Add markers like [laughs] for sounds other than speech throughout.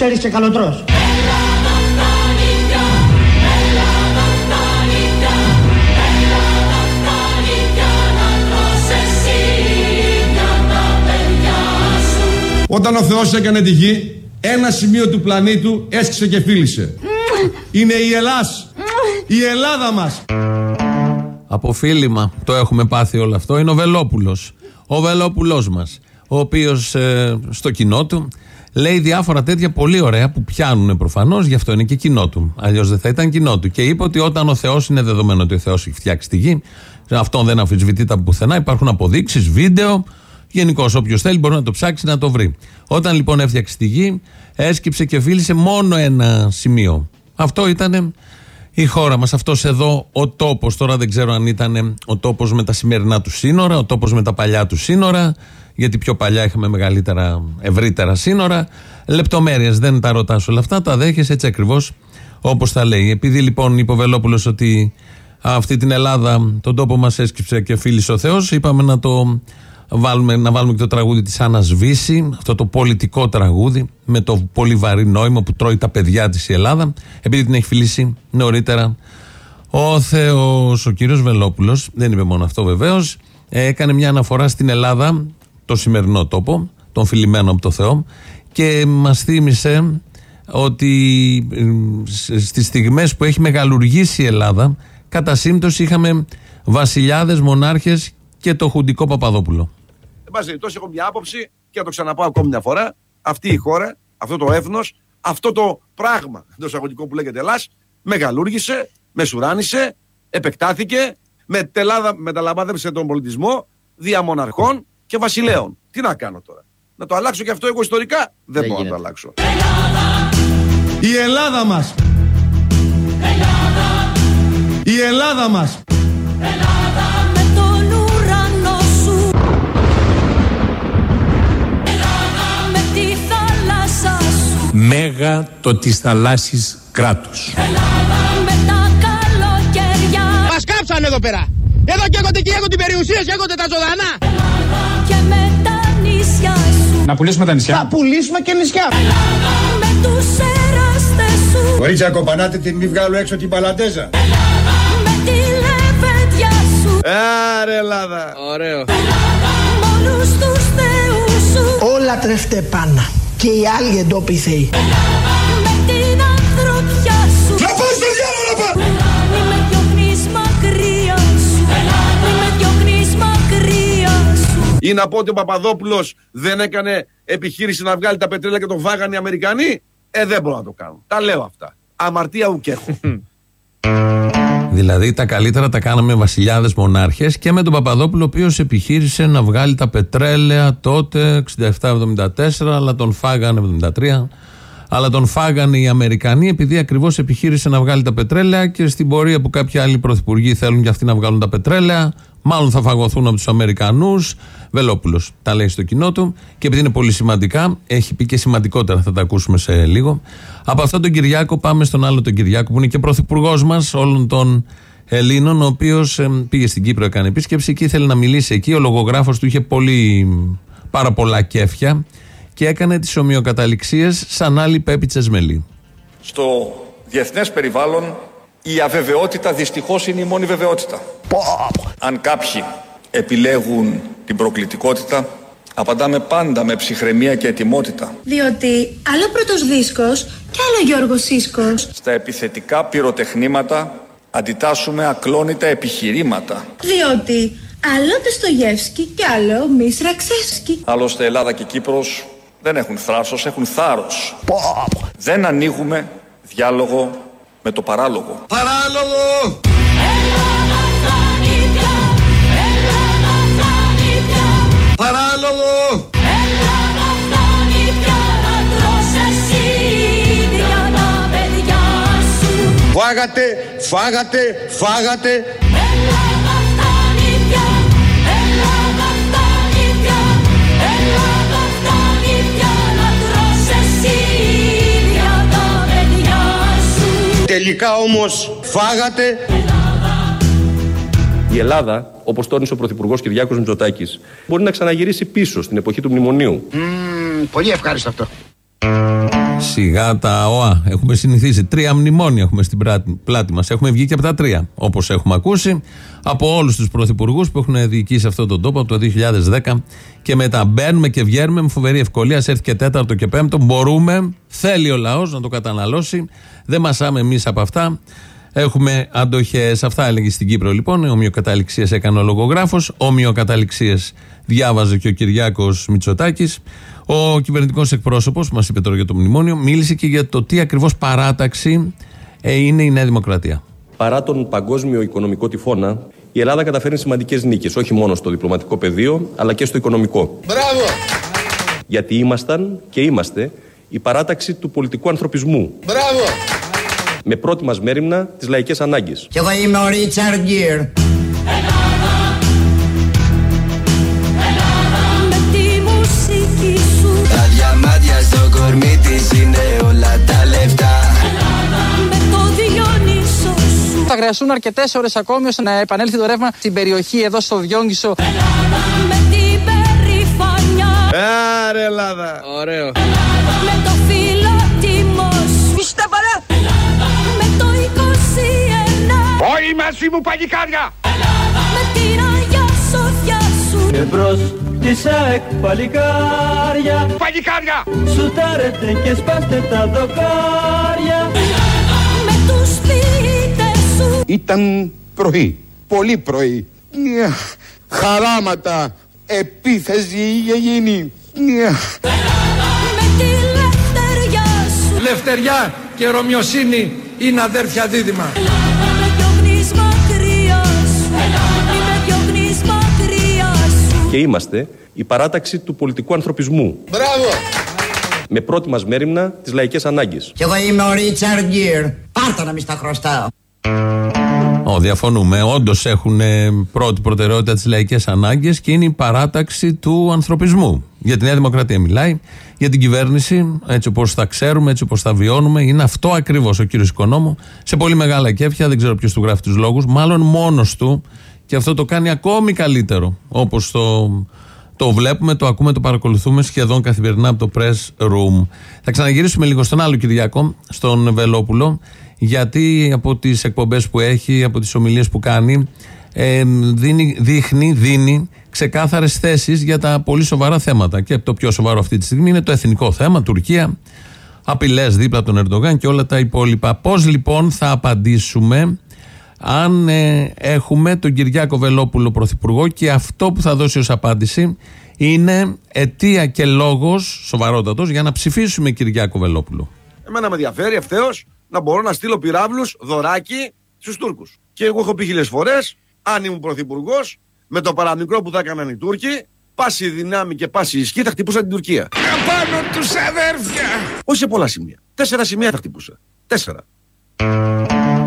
ξέρεις και καλοτρός. Όταν ο Θεός έκανε τη γη, ένα σημείο του πλανήτου έσκησε και φίλησε. Είναι η Ελλάς. Η Ελλάδα μας. Αποφίλημα. Το έχουμε πάθει όλο αυτό. Είναι ο Βελόπουλος. Ο Βελόπουλός μας. Ο οποίος ε, στο κοινό του λέει διάφορα τέτοια πολύ ωραία που πιάνουν προφανώς, γι' αυτό είναι και κοινό του. Αλλιώς δεν θα ήταν κοινό του. Και είπε ότι όταν ο Θεός είναι δεδομένο ότι ο Θεός έχει φτιάξει τη γη, αυτό δεν αμφισβητείται από πουθενά. Υπάρχουν αποδείξεις, βίντεο. Γενικώς, όποιος θέλει μπορεί να το ψάξει να το βρει. Όταν λοιπόν έφτιαξε τη γη, έσκυψε και φίλησε μόνο ένα σημείο. Αυτό ήταν η χώρα μας. Αυτός εδώ ο τόπος. Τώρα δεν ξέρω αν ήταν ο τόπος με τα σημερινά του σύνορα, ο τόπος με τα παλιά του σύνορα, γιατί πιο παλιά είχαμε μεγαλύτερα, ευρύτερα σύνορα. Λεπτομέρειες δεν τα ρωτάς όλα αυτά, τα δέχεσαι έτσι ακριβώς όπως τα λέει. Επειδή λοιπόν είπε ο Βελόπουλος ότι αυτή την Ελλάδα, τον τόπο μας έσκυψε και φίλησε ο Θεός, είπαμε να το βάλουμε, να βάλουμε και το τραγούδι της Άννας Βύση, αυτό το πολιτικό τραγούδι με το πολύ βαρύ νόημα που τρώει τα παιδιά της η Ελλάδα, επειδή την έχει φιλήσει νωρίτερα ο Θεός, ο κύριος Βελόπουλος, δεν είπε μόνο αυτό βεβαίως, έκανε μια αναφορά στην Ελλάδα, το σημερινό τόπο, τον φιλημένο από το Θεό και μας θύμισε ότι στις στιγμές που έχει μεγαλουργήσει η Ελλάδα κατά σύμπτωση είχαμε βασιλιάδες, μονάρχες και το χουντικό Παπαδόπουλο. Εν πάση περιπτώσει, έχω μια άποψη και θα το ξαναπάω ακόμη μια φορά. Αυτή η χώρα, αυτό το έθνος, αυτό το πράγμα εντός εισαγωγικών που λέγεται Ελλάς, μεγαλούργησε, μεσουράνησε, επεκτάθηκε, μεταλαμβάνευσε τον πολιτισμό διαμοναρχών και βασιλέων. Τι να κάνω τώρα. Να το αλλάξω και αυτό εγώ ιστορικά. Δεν, μπορώ να το αλλάξω. Η Ελλάδα μας. Ελλάδα. Η Ελλάδα μας. Ελλάδα. μέγα το της θαλάσσης κράτους. με τα καλοκαιριά Μας κάψανε εδώ πέρα. Εδώ και έχονται και έχονται περιουσίες και έχονται τα ζωντανά. και με τα νησιά σου. Να πουλήσουμε τα νησιά. Θα πουλήσουμε και νησιά. με τους εραστές σου. Κορίτσια κοπανάτε την μη βγάλω έξω την παλαντέζα. με τη λεβέντια σου. Άρε Ελλάδα. Ωραίο. με όλους τους θεούς σου. Όλα τρέφτε πάνω και οι άλλοι εντόπιοι θεοί. με Ή να πω ότι ο Παπαδόπουλος δεν έκανε επιχείρηση να βγάλει τα πετρέλαια και τον βάγανε οι Αμερικανοί; Ε, δεν μπορώ να το κάνω. Τα λέω αυτά. Αμαρτία ουκ έχω. Δηλαδή τα καλύτερα τα κάναμε βασιλιάδες μονάρχες και με τον Παπαδόπουλο, ο οποίος επιχείρησε να βγάλει τα πετρέλαια τότε 67-74, αλλά τον φάγανε 73. Αλλά τον φάγανε οι Αμερικανοί επειδή ακριβώς επιχείρησε να βγάλει τα πετρέλαια και στην πορεία που κάποιοι άλλοι πρωθυπουργοί θέλουν και αυτοί να βγάλουν τα πετρέλαια, μάλλον θα φαγωθούν από τους Αμερικανούς. Βελόπουλος τα λέει στο κοινό του και επειδή είναι πολύ σημαντικά, έχει πει και σημαντικότερα, θα τα ακούσουμε σε λίγο. Από αυτόν τον Κυριάκο πάμε στον άλλο τον Κυριάκο που είναι και πρωθυπουργός μας όλων των Ελλήνων, ο οποίος πήγε στην Κύπρο, έκανε επίσκεψη και ήθελε να μιλήσει εκεί. Ο λογογράφος του είχε πολύ, πάρα πολλά κέφια και έκανε τις ομοιοκαταληξίες σαν άλλη Πέπη Τσεσμελή. Στο διεθνές περιβάλλον η αβεβαιότητα δυστυχώς είναι η μόνη βεβαιότητα. Αν κάποιοι επιλέγουν την προκλητικότητα, απαντάμε πάντα με ψυχραιμία και ετοιμότητα. Διότι άλλο πρώτος δίσκος και άλλο Γιώργος Σίσκος. Στα επιθετικά πυροτεχνήματα αντιτάσσουμε ακλόνητα επιχειρήματα. Διότι άλλο Τεστογεύσκη και άλλο Μίσρα Ξεύσκη. Άλλωστε Ελλάδα και Κύπρος δεν έχουν θράσος, έχουν θάρρος. Δεν ανοίγουμε διάλογο με το παράλογο. Παράλογο! Παράλογο! Φάγατε, φάγατε, φάγατε. Τελικά όμως φάγατε. Η Ελλάδα, όπως τόνισε ο Πρωθυπουργός Κυριάκος Μητσοτάκης, μπορεί να ξαναγυρίσει πίσω στην εποχή του μνημονίου. πολύ ευχάριστο αυτό. Σιγά τα ΟΑ. Έχουμε συνηθίσει. Τρία μνημόνια έχουμε στην πράτη- πλάτη μας. Έχουμε βγει και από τα τρία. Όπως έχουμε ακούσει από όλους τους πρωθυπουργούς που έχουν διοικήσει αυτόν τον τόπο από το 2010 και μετά. Μπαίνουμε και βγαίνουμε με φοβερή ευκολία. Σε έρθει και τέταρτο και πέμπτο. Μπορούμε, θέλει ο λαός να το καταναλώσει. Δεν μασάμε εμείς από αυτά. Έχουμε αντοχές. Αυτά έλεγε στην Κύπρο λοιπόν. Ομοιοκαταληξίες έκανε ο λογογράφος. Ομοιοκαταληξίες διάβαζε και ο Κυριάκος Μητσοτάκης. Ο κυβερνητικός εκπρόσωπος, που μας είπε τώρα για το μνημόνιο, μίλησε και για το τι ακριβώς παράταξη ε, είναι η Νέα Δημοκρατία. Παρά τον παγκόσμιο οικονομικό τυφώνα, η Ελλάδα καταφέρνει σημαντικές νίκες, όχι μόνο στο διπλωματικό πεδίο, αλλά και στο οικονομικό. Μπράβο! Γιατί ήμασταν και είμαστε η παράταξη του πολιτικού ανθρωπισμού. Μπράβο! Με πρώτη μας μέρημνα τις λαϊκές ανάγκες. Κι εγώ είμαι ο Ρίτσαρντ Γκίρ. Κορμί της είναι όλα τα λεφτά Με το Διονύσο σου Θα χρειαστούν αρκετές ώρες ακόμη ώστε να επανέλθει το ρεύμα στην περιοχή εδώ στο Διόγγισο. Με την περηφανιά Άρε Ελλάδα. Ωραίο. Με το φιλότιμο σου Είστε παρά Με το 21 Όχι μαζί μου παγικάρια! Με την Αγιά Σοφιά σου Εμπρός της ΑΕΚ παλικάρια Παγικάρια! Σουτάρετε και σπάστε τα δοκάρια Με τους ποιητές σου Ήταν πρωί, πολύ πρωί. Νια, Χαράματα, επίθεση είχε γίνει. Νια. Με τη λευτεριά σου Λευτεριά και Ρωμιοσύνη είναι αδέρφια δίδυμα. Και είμαστε η παράταξη του πολιτικού ανθρωπισμού. Μπράβο! Με πρώτη μας μέρημνα τις λαϊκές ανάγκες. Κι εγώ είμαι ο Ρίτσαρντ Γκίρ. Πάρτα να μη στα χρωστάω. Ω, διαφωνούμε. Όντως έχουν ε, πρώτη προτεραιότητα τις λαϊκές ανάγκες και είναι η παράταξη του ανθρωπισμού. Για τη Νέα Δημοκρατία μιλάει, για την κυβέρνηση, έτσι όπως θα ξέρουμε, έτσι όπως θα βιώνουμε. Είναι αυτό ακριβώς ο κύριος Οικονόμου. Σε πολύ μεγάλα κέφια, δεν ξέρω ποιος του γράφει τους λόγους, μάλλον μόνος του. Και αυτό το κάνει ακόμη καλύτερο. Όπως το, το βλέπουμε, το ακούμε, το παρακολουθούμε σχεδόν καθημερινά από το press room. Θα ξαναγυρίσουμε λίγο στον άλλο Κυριακό, στον Βελόπουλο, γιατί από τις εκπομπές που έχει, από τις ομιλίες που κάνει, ε, δίνει, δείχνει, δίνει ξεκάθαρες θέσεις για τα πολύ σοβαρά θέματα. Και το πιο σοβαρό αυτή τη στιγμή είναι το εθνικό θέμα, Τουρκία, απειλές δίπλα από τον Ερντογάν και όλα τα υπόλοιπα. Πώς λοιπόν θα απαντήσουμε αν ε, έχουμε τον Κυριάκο Βελόπουλο Πρωθυπουργό και αυτό που θα δώσει ως απάντηση είναι αιτία και λόγος σοβαρότατος για να ψηφίσουμε Κυριάκο Βελόπουλο. Εμένα με ενδιαφέρει ευθέως να μπορώ να στείλω πυράβλους δωράκι στους Τούρκους. Και εγώ έχω πει χίλιες φορές, αν ήμουν πρωθυπουργός, με το παραμικρό που θα έκαναν οι Τούρκοι, πάση δυνάμει και πάση ισχύ θα χτυπούσα την Τουρκία. Απάνω τους αδέρφια! Όχι σε πολλά σημεία. Τέσσερα σημεία θα χτυπούσα. Τέσσερα.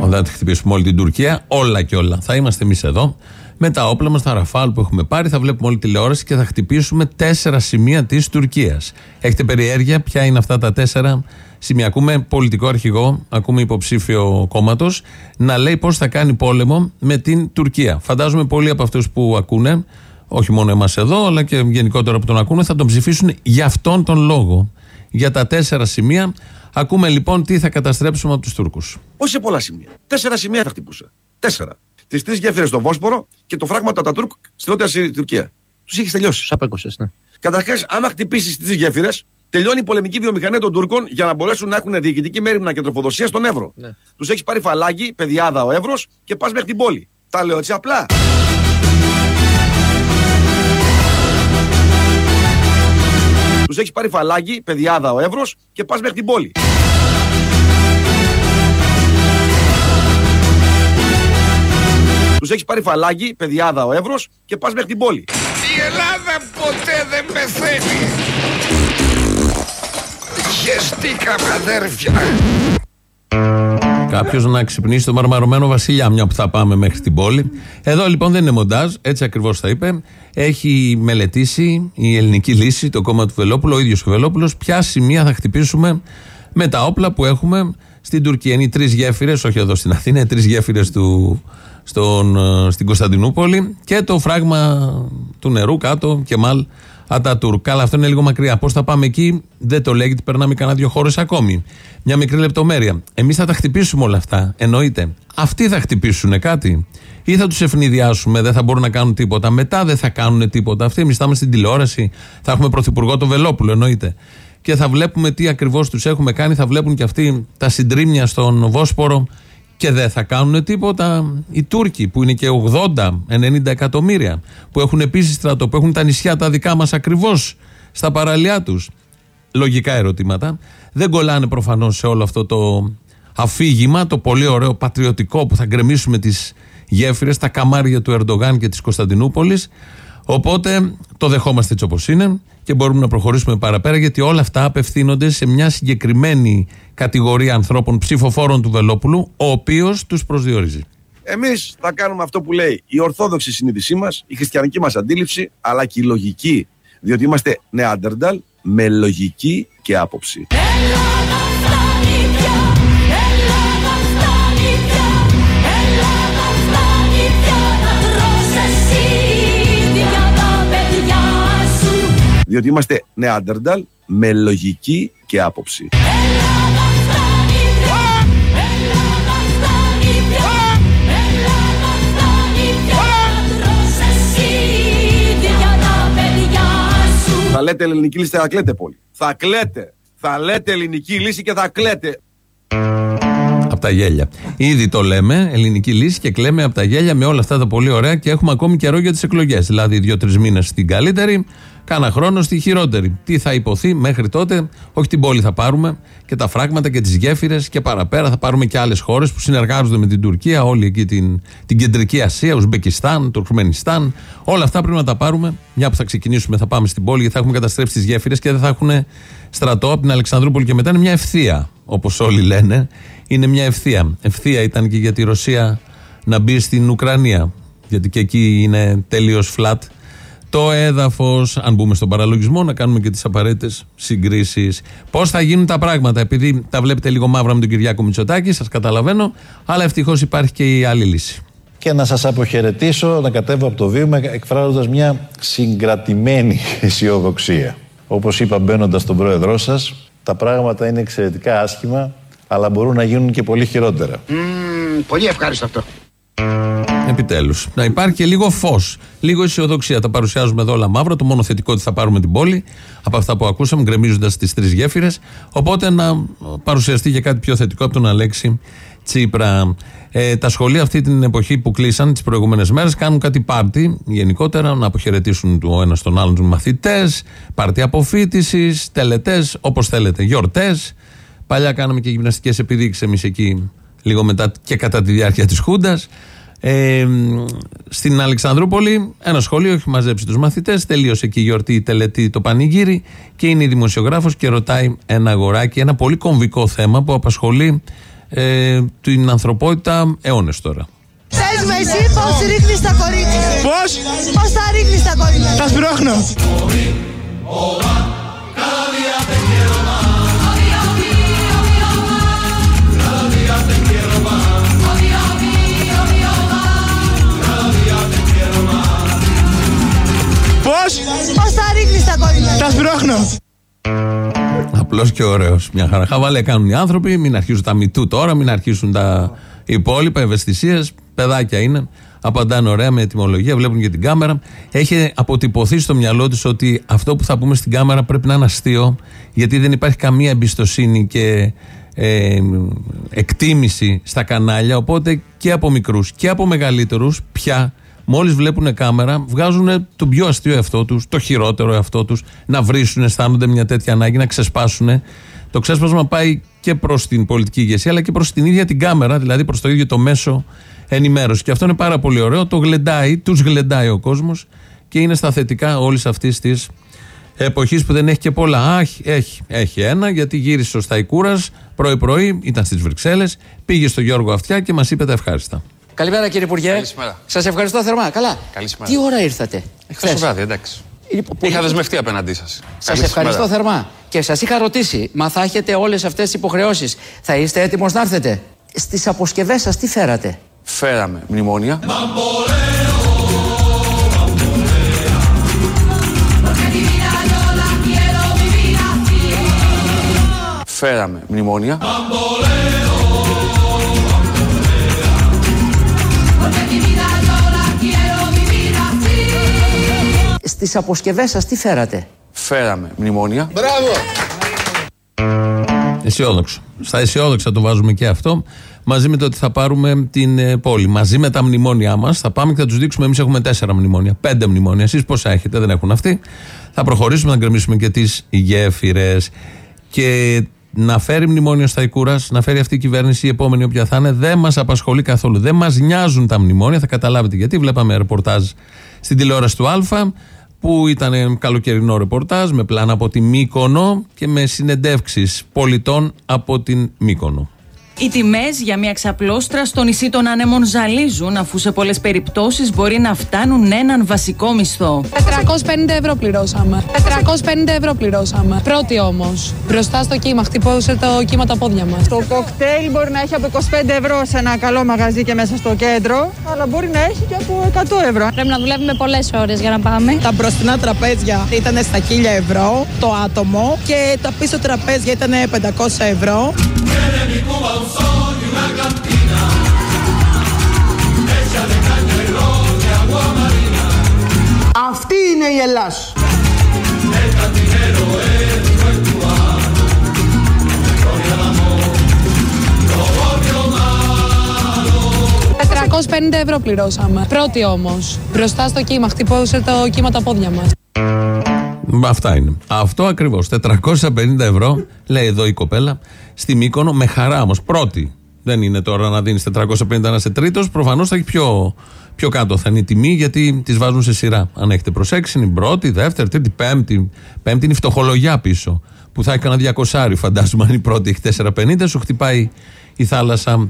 Όταν θα τη χτυπήσουμε όλη την Τουρκία, όλα και όλα. Θα είμαστε εμείς εδώ με τα όπλα μας, τα ραφάλ που έχουμε πάρει, θα βλέπουμε όλη τηλεόραση και θα χτυπήσουμε τέσσερα σημεία της Τουρκίας. Έχετε περιέργεια ποια είναι αυτά τα τέσσερα σημεία. Ακούμε πολιτικό αρχηγό, ακούμε υποψήφιο κόμματος να λέει πώς θα κάνει πόλεμο με την Τουρκία. Φαντάζομαι πολλοί από αυτούς που ακούνε, όχι μόνο εμάς εδώ, αλλά και γενικότερα που τον ακούνε, θα τον ψηφίσουν για αυτόν τον λόγο. Για τα τέσσερα σημεία. Ακούμε λοιπόν τι θα καταστρέψουμε από τους Τούρκους. Όχι σε πολλά σημεία. Τέσσερα σημεία θα χτυπούσα. Τέσσερα. Τις τρεις γέφυρες στο Βόσπορο και το φράγμα του Ατατούρκ στη νότια Συ- Τουρκία. Τους έχεις τελειώσει. Απέκοσες, ναι. Καταρχάς, άμα χτυπήσεις τις τρεις γέφυρες, τελειώνει η πολεμική βιομηχανία των Τούρκων για να μπορέσουν να έχουν διοικητική μέρημνα και τροφοδοσία στον Εύρο. Ναι. Τους έχεις πάρει φαλάκι, παιδιάδα ο Εύρος και πας μέχρι την πόλη. Τα λέω έτσι απλά. Τους έχει πάρει φαλάκι, παιδιάδα ο Εύρος και πας μέχρι την πόλη. Τους έχεις πάρει φαλάκι, παιδιάδα ο Εύρος και πας μέχρι την πόλη. Η Ελλάδα ποτέ δεν πεθαίνει. Χεστήκαμε αδέρφια. Κάποιος να ξυπνήσει το μαρμαρωμένο Βασιλιά, μια που θα πάμε μέχρι την πόλη. Εδώ λοιπόν δεν είναι μοντάζ, έτσι ακριβώς θα είπε. Έχει μελετήσει η ελληνική λύση, το κόμμα του Βελόπουλου, ο ίδιος ο Βελόπουλος, ποια σημεία θα χτυπήσουμε με τα όπλα που έχουμε στην Τουρκία. Είναι οι τρεις γέφυρες, όχι εδώ στην Αθήνα, οι τρεις γέφυρες στον, ε, στην Κωνσταντινούπολη και το φράγμα του νερού κάτω και μάλ Ατατούρκ. Αλλά αυτό είναι λίγο μακριά. Πώς θα πάμε εκεί, δεν το λέει, γιατί περνάμε κανένα δύο χώρες ακόμη. Μια μικρή λεπτομέρεια. Εμείς θα τα χτυπήσουμε όλα αυτά. Εννοείται. Αυτοί θα χτυπήσουν κάτι. Ή θα τους ευνηδιάσουμε, δεν θα μπορούν να κάνουν τίποτα. Μετά δεν θα κάνουν τίποτα. Αυτοί εμείς θα είμαστε στην τηλεόραση, θα έχουμε πρωθυπουργό το Βελόπουλο, εννοείται. Και θα βλέπουμε τι ακριβώς τους έχουμε κάνει. Θα βλέπουν και αυτοί τα συντρίμια στον Βόσπορο και δεν θα κάνουν τίποτα οι Τούρκοι που είναι και 80-90 εκατομμύρια που έχουν επίσης στρατό, που έχουν τα νησιά τα δικά μας ακριβώς στα παραλιά τους. Λογικά ερωτήματα. Δεν κολλάνε προφανώς σε όλο αυτό το αφήγημα, το πολύ ωραίο πατριωτικό που θα γκρεμίσουμε τις γέφυρες, τα καμάρια του Ερντογάν και της Κωνσταντινούπολης. Οπότε το δεχόμαστε έτσι όπως είναι και μπορούμε να προχωρήσουμε παραπέρα γιατί όλα αυτά απευθύνονται σε μια συγκεκριμένη κατηγορία ανθρώπων ψηφοφόρων του Βελόπουλου, ο οποίος τους προσδιορίζει. Εμείς θα κάνουμε αυτό που λέει η ορθόδοξη συνείδησή μας, η χριστιανική μας αντίληψη, αλλά και η λογική. Διότι είμαστε νεάντερνταλ με λογική και άποψη. Διότι είμαστε νεάντερνταλ με λογική και άποψη. Θα λέτε ελληνική λύση, θα κλαίτε πολύ. Θα κλαίτε. Θα λέτε ελληνική λύση και θα κλαίτε. Από τα γέλια. Ήδη το λέμε, ελληνική λύση και κλαίμε από τα γέλια με όλα αυτά τα πολύ ωραία και έχουμε ακόμη καιρό για τις εκλογές. Δηλαδή, δύο-τρεις μήνες στην καλύτερη, κάνα χρόνο στη χειρότερη. Τι θα υποθεί μέχρι τότε, όχι την πόλη θα πάρουμε και τα φράγματα και τις γέφυρες και παραπέρα θα πάρουμε και άλλες χώρες που συνεργάζονται με την Τουρκία, όλη εκεί την, την κεντρική Ασία, Ουσμπεκιστάν, Τουρκμενιστάν. Όλα αυτά πρέπει να τα πάρουμε. Μια που θα ξεκινήσουμε, θα πάμε στην πόλη γιατί θα έχουμε καταστρέψει τις γέφυρες και δεν θα έχουν στρατό από την Αλεξανδρούπολη και μετά. Είναι μια ευθεία, όπως όλοι λένε. Είναι μια ευθεία. Ευθεία ήταν και για τη Ρωσία να μπει στην Ουκρανία. Γιατί και εκεί είναι τελείως flat το έδαφος, αν μπούμε στον παραλογισμό, να κάνουμε και τις απαραίτητες συγκρίσεις. Πώς θα γίνουν τα πράγματα, επειδή τα βλέπετε λίγο μαύρα με τον Κυριάκο Μητσοτάκη, σας καταλαβαίνω, αλλά ευτυχώς υπάρχει και η άλλη λύση. Και να σας αποχαιρετήσω, να κατέβω από το βήμα εκφράζοντας μια συγκρατημένη αισιοδοξία. Όπως είπα μπαίνοντας στον πρόεδρό σας, τα πράγματα είναι εξαιρετικά άσχημα, αλλά μπορούν να γίνουν και πολύ χειρότερα. πολύ ευχάριστο αυτό. Επιτέλους. Να υπάρχει και λίγο φως, λίγο αισιοδοξία. Τα παρουσιάζουμε εδώ όλα μαύρα. Το μόνο θετικό ότι θα πάρουμε την πόλη από αυτά που ακούσαμε, γκρεμίζοντας τις τρεις γέφυρες. Οπότε να παρουσιαστεί και κάτι πιο θετικό από τον Αλέξη Τσίπρα. Ε, τα σχολεία αυτή την εποχή που κλείσαν τις προηγούμενες μέρες κάνουν κάτι πάρτι γενικότερα, να αποχαιρετήσουν το ένας τον άλλον τους μαθητές, πάρτι αποφύτησης, τελετές, όπως θέλετε, γιορτές. Παλιά κάναμε και γυμναστικές επιδείξεις εμείς εκεί, λίγο μετά και κατά τη διάρκεια της Χούντας. Ε, στην Αλεξανδρούπολη ένα σχολείο έχει μαζέψει τους μαθητές τελείωσε εκεί η γιορτή, η τελετή, το πανηγύρι και είναι η δημοσιογράφος και ρωτάει ένα αγοράκι ένα πολύ κομβικό θέμα που απασχολεί ε, την ανθρωπότητα αιώνες τώρα. Πες με εσύ πώς ρίχνεις τα κορίτσια; Πώς; Πώς θα ρίχνεις τα κορίτσια; Τα σπρώχνω Πώς; Πώς θα ρίχνεις τα κορίτσια Τα σπρώχνω Απλός και ωραίος. Μια χαρά. Χαβαλέ κάνουν οι άνθρωποι. Μην αρχίσουν τα μητού τώρα, μην αρχίσουν τα υπόλοιπα ευαισθησίες. Παιδάκια είναι. Απαντάνε ωραία με ετοιμολογία, βλέπουν και την κάμερα. Έχει αποτυπωθεί στο μυαλό του ότι αυτό που θα πούμε στην κάμερα πρέπει να είναι αστείο, γιατί δεν υπάρχει καμία εμπιστοσύνη και ε, εκτίμηση στα κανάλια. Οπότε και από μικρούς και από μεγαλύτερους πια Μόλις βλέπουν κάμερα, βγάζουν τον πιο αστείο εαυτό τους, το χειρότερο εαυτό τους, να βρίσουν, αισθάνονται μια τέτοια ανάγκη, να ξεσπάσουν. Το ξέσπασμα πάει και προς την πολιτική ηγεσία, αλλά και προς την ίδια την κάμερα, δηλαδή προς το ίδιο το μέσο ενημέρωσης. Και αυτό είναι πάρα πολύ ωραίο. Το γλεντάει, τους γλεντάει ο κόσμος και είναι στα θετικά όλης αυτής της εποχής που δεν έχει και πολλά. Αχ, έχει, έχει ένα, γιατί γύρισε ο Σταϊκούρας πρωί-πρωί, ήταν στις Βρυξέλλες, πήγε στο Γιώργο Αυτιά και μας είπε τα ευχάριστα. Καλημέρα κύριε Υπουργέ. Καλησπέρα. Σας ευχαριστώ θερμά. Καλά. Καλησπέρα. Τι ώρα ήρθατε. Χθες; το βράδυ, εντάξει. Λοιπόν, είχα δεσμευτεί απέναντί σας. Σας ευχαριστώ θερμά. Και σας είχα ρωτήσει, μα θα έχετε όλες αυτές τις υποχρεώσεις; Θα είστε έτοιμος να έρθετε; Στις αποσκευές σας τι φέρατε; Φέραμε μνημόνια. Φέραμε μνημόνια. Στις αποσκευές σας τι φέρατε; Φέραμε μνημόνια. Μπράβο! Αισιόδοξο. Στα αισιόδοξα το βάζουμε και αυτό. Μαζί με το ότι θα πάρουμε την ε, πόλη. Μαζί με τα μνημόνια μας θα πάμε και θα τους δείξουμε. Εμείς έχουμε τέσσερα μνημόνια. Πέντε μνημόνια. Εσείς πόσα έχετε, δεν έχουν αυτοί. Θα προχωρήσουμε να γκρεμίσουμε και τις γέφυρες. Και να φέρει μνημόνιο στα Ικούρας, να φέρει αυτή η κυβέρνηση, η επόμενη όποια θα είναι, δεν μας απασχολεί καθόλου. Δεν μας νοιάζουν τα μνημόνια, θα καταλάβετε γιατί. Βλέπαμε ρεπορτάζ στην τηλεόραση του Α, που ήταν καλοκαιρινό ρεπορτάζ με πλάνα από τη Μύκονο και με συνεντεύξεις πολιτών από την Μύκονο. Οι τιμές για μια ξαπλώστρα στο νησί των άνεμων ζαλίζουν, αφού σε πολλές περιπτώσεις μπορεί να φτάνουν έναν βασικό μισθό. 450 ευρώ πληρώσαμε. 450 ευρώ πληρώσαμε. Πρώτη όμως. Μπροστά στο κύμα, χτυπούσε το κύμα τα πόδια μας. Το κοκτέιλ μπορεί να έχει από 25 ευρώ σε ένα καλό μαγαζί και μέσα στο κέντρο, αλλά μπορεί να έχει και από 100 ευρώ. Πρέπει να δουλεύουμε πολλές ώρες για να πάμε. Τα μπροστινά τραπέζια ήταν στα 1000 ευρώ το άτομο και τα πίσω τραπέζια ήταν 500 ευρώ. Αυτή είναι η Ελλάς. «450 ευρώ πληρώσαμε. Πρώτη όμως. Μπροστά στο κύμα, χτυπούσε το κύμα τα πόδια μας. Μα Αυτά είναι. Αυτό ακριβώς. 450 ευρώ, λέει εδώ η κοπέλα, στη Μύκονο, με χαρά όμως. Πρώτη. Δεν είναι τώρα να δίνεις 450 να είσαι τρίτος. Προφανώς θα έχει πιο, πιο κάτω θα είναι η τιμή, γιατί τις βάζουν σε σειρά. Αν έχετε προσέξει, είναι η πρώτη, δεύτερη, τρίτη, πέμπτη. Πέμπτη είναι η φτωχολογιά πίσω. Που θα έκανα 200 φαντάζομαι. Αν η πρώτη έχει 450, σου χτυπάει η θάλασσα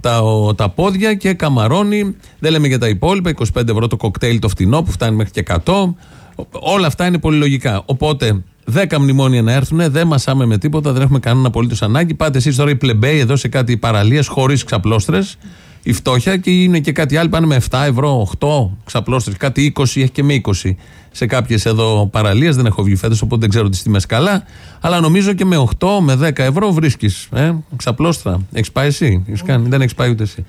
τα, ο- τα πόδια και καμαρώνει. Δεν λέμε για τα υπόλοιπα. 25 ευρώ το κοκτέιλ το φτηνό που φτάνει μέχρι και 100. Ο- Όλα αυτά είναι πολύ λογικά. Οπότε 10 μνημόνια να έρθουν, δεν μασάμε με τίποτα, δεν έχουμε κανένα απολύτως ανάγκη. Πάτε εσείς τώρα οι πλεμπέοι εδώ σε κάτι παραλίες χωρίς ξαπλώστρες, η φτώχεια και είναι και κάτι άλλο. Πάνε με 7 ευρώ, 8 ξαπλώστρες, κάτι 20, έχει και με 20 σε κάποιες εδώ παραλίες. Δεν έχω βγει φέτος, οπότε δεν ξέρω τις τιμές καλά. Αλλά νομίζω και με 8 με 10 ευρώ βρίσκεις. Ε, ξαπλώστρα. Έχεις πάει εσύ, έχεις κάνει, δεν έχεις πάει ούτε εσύ.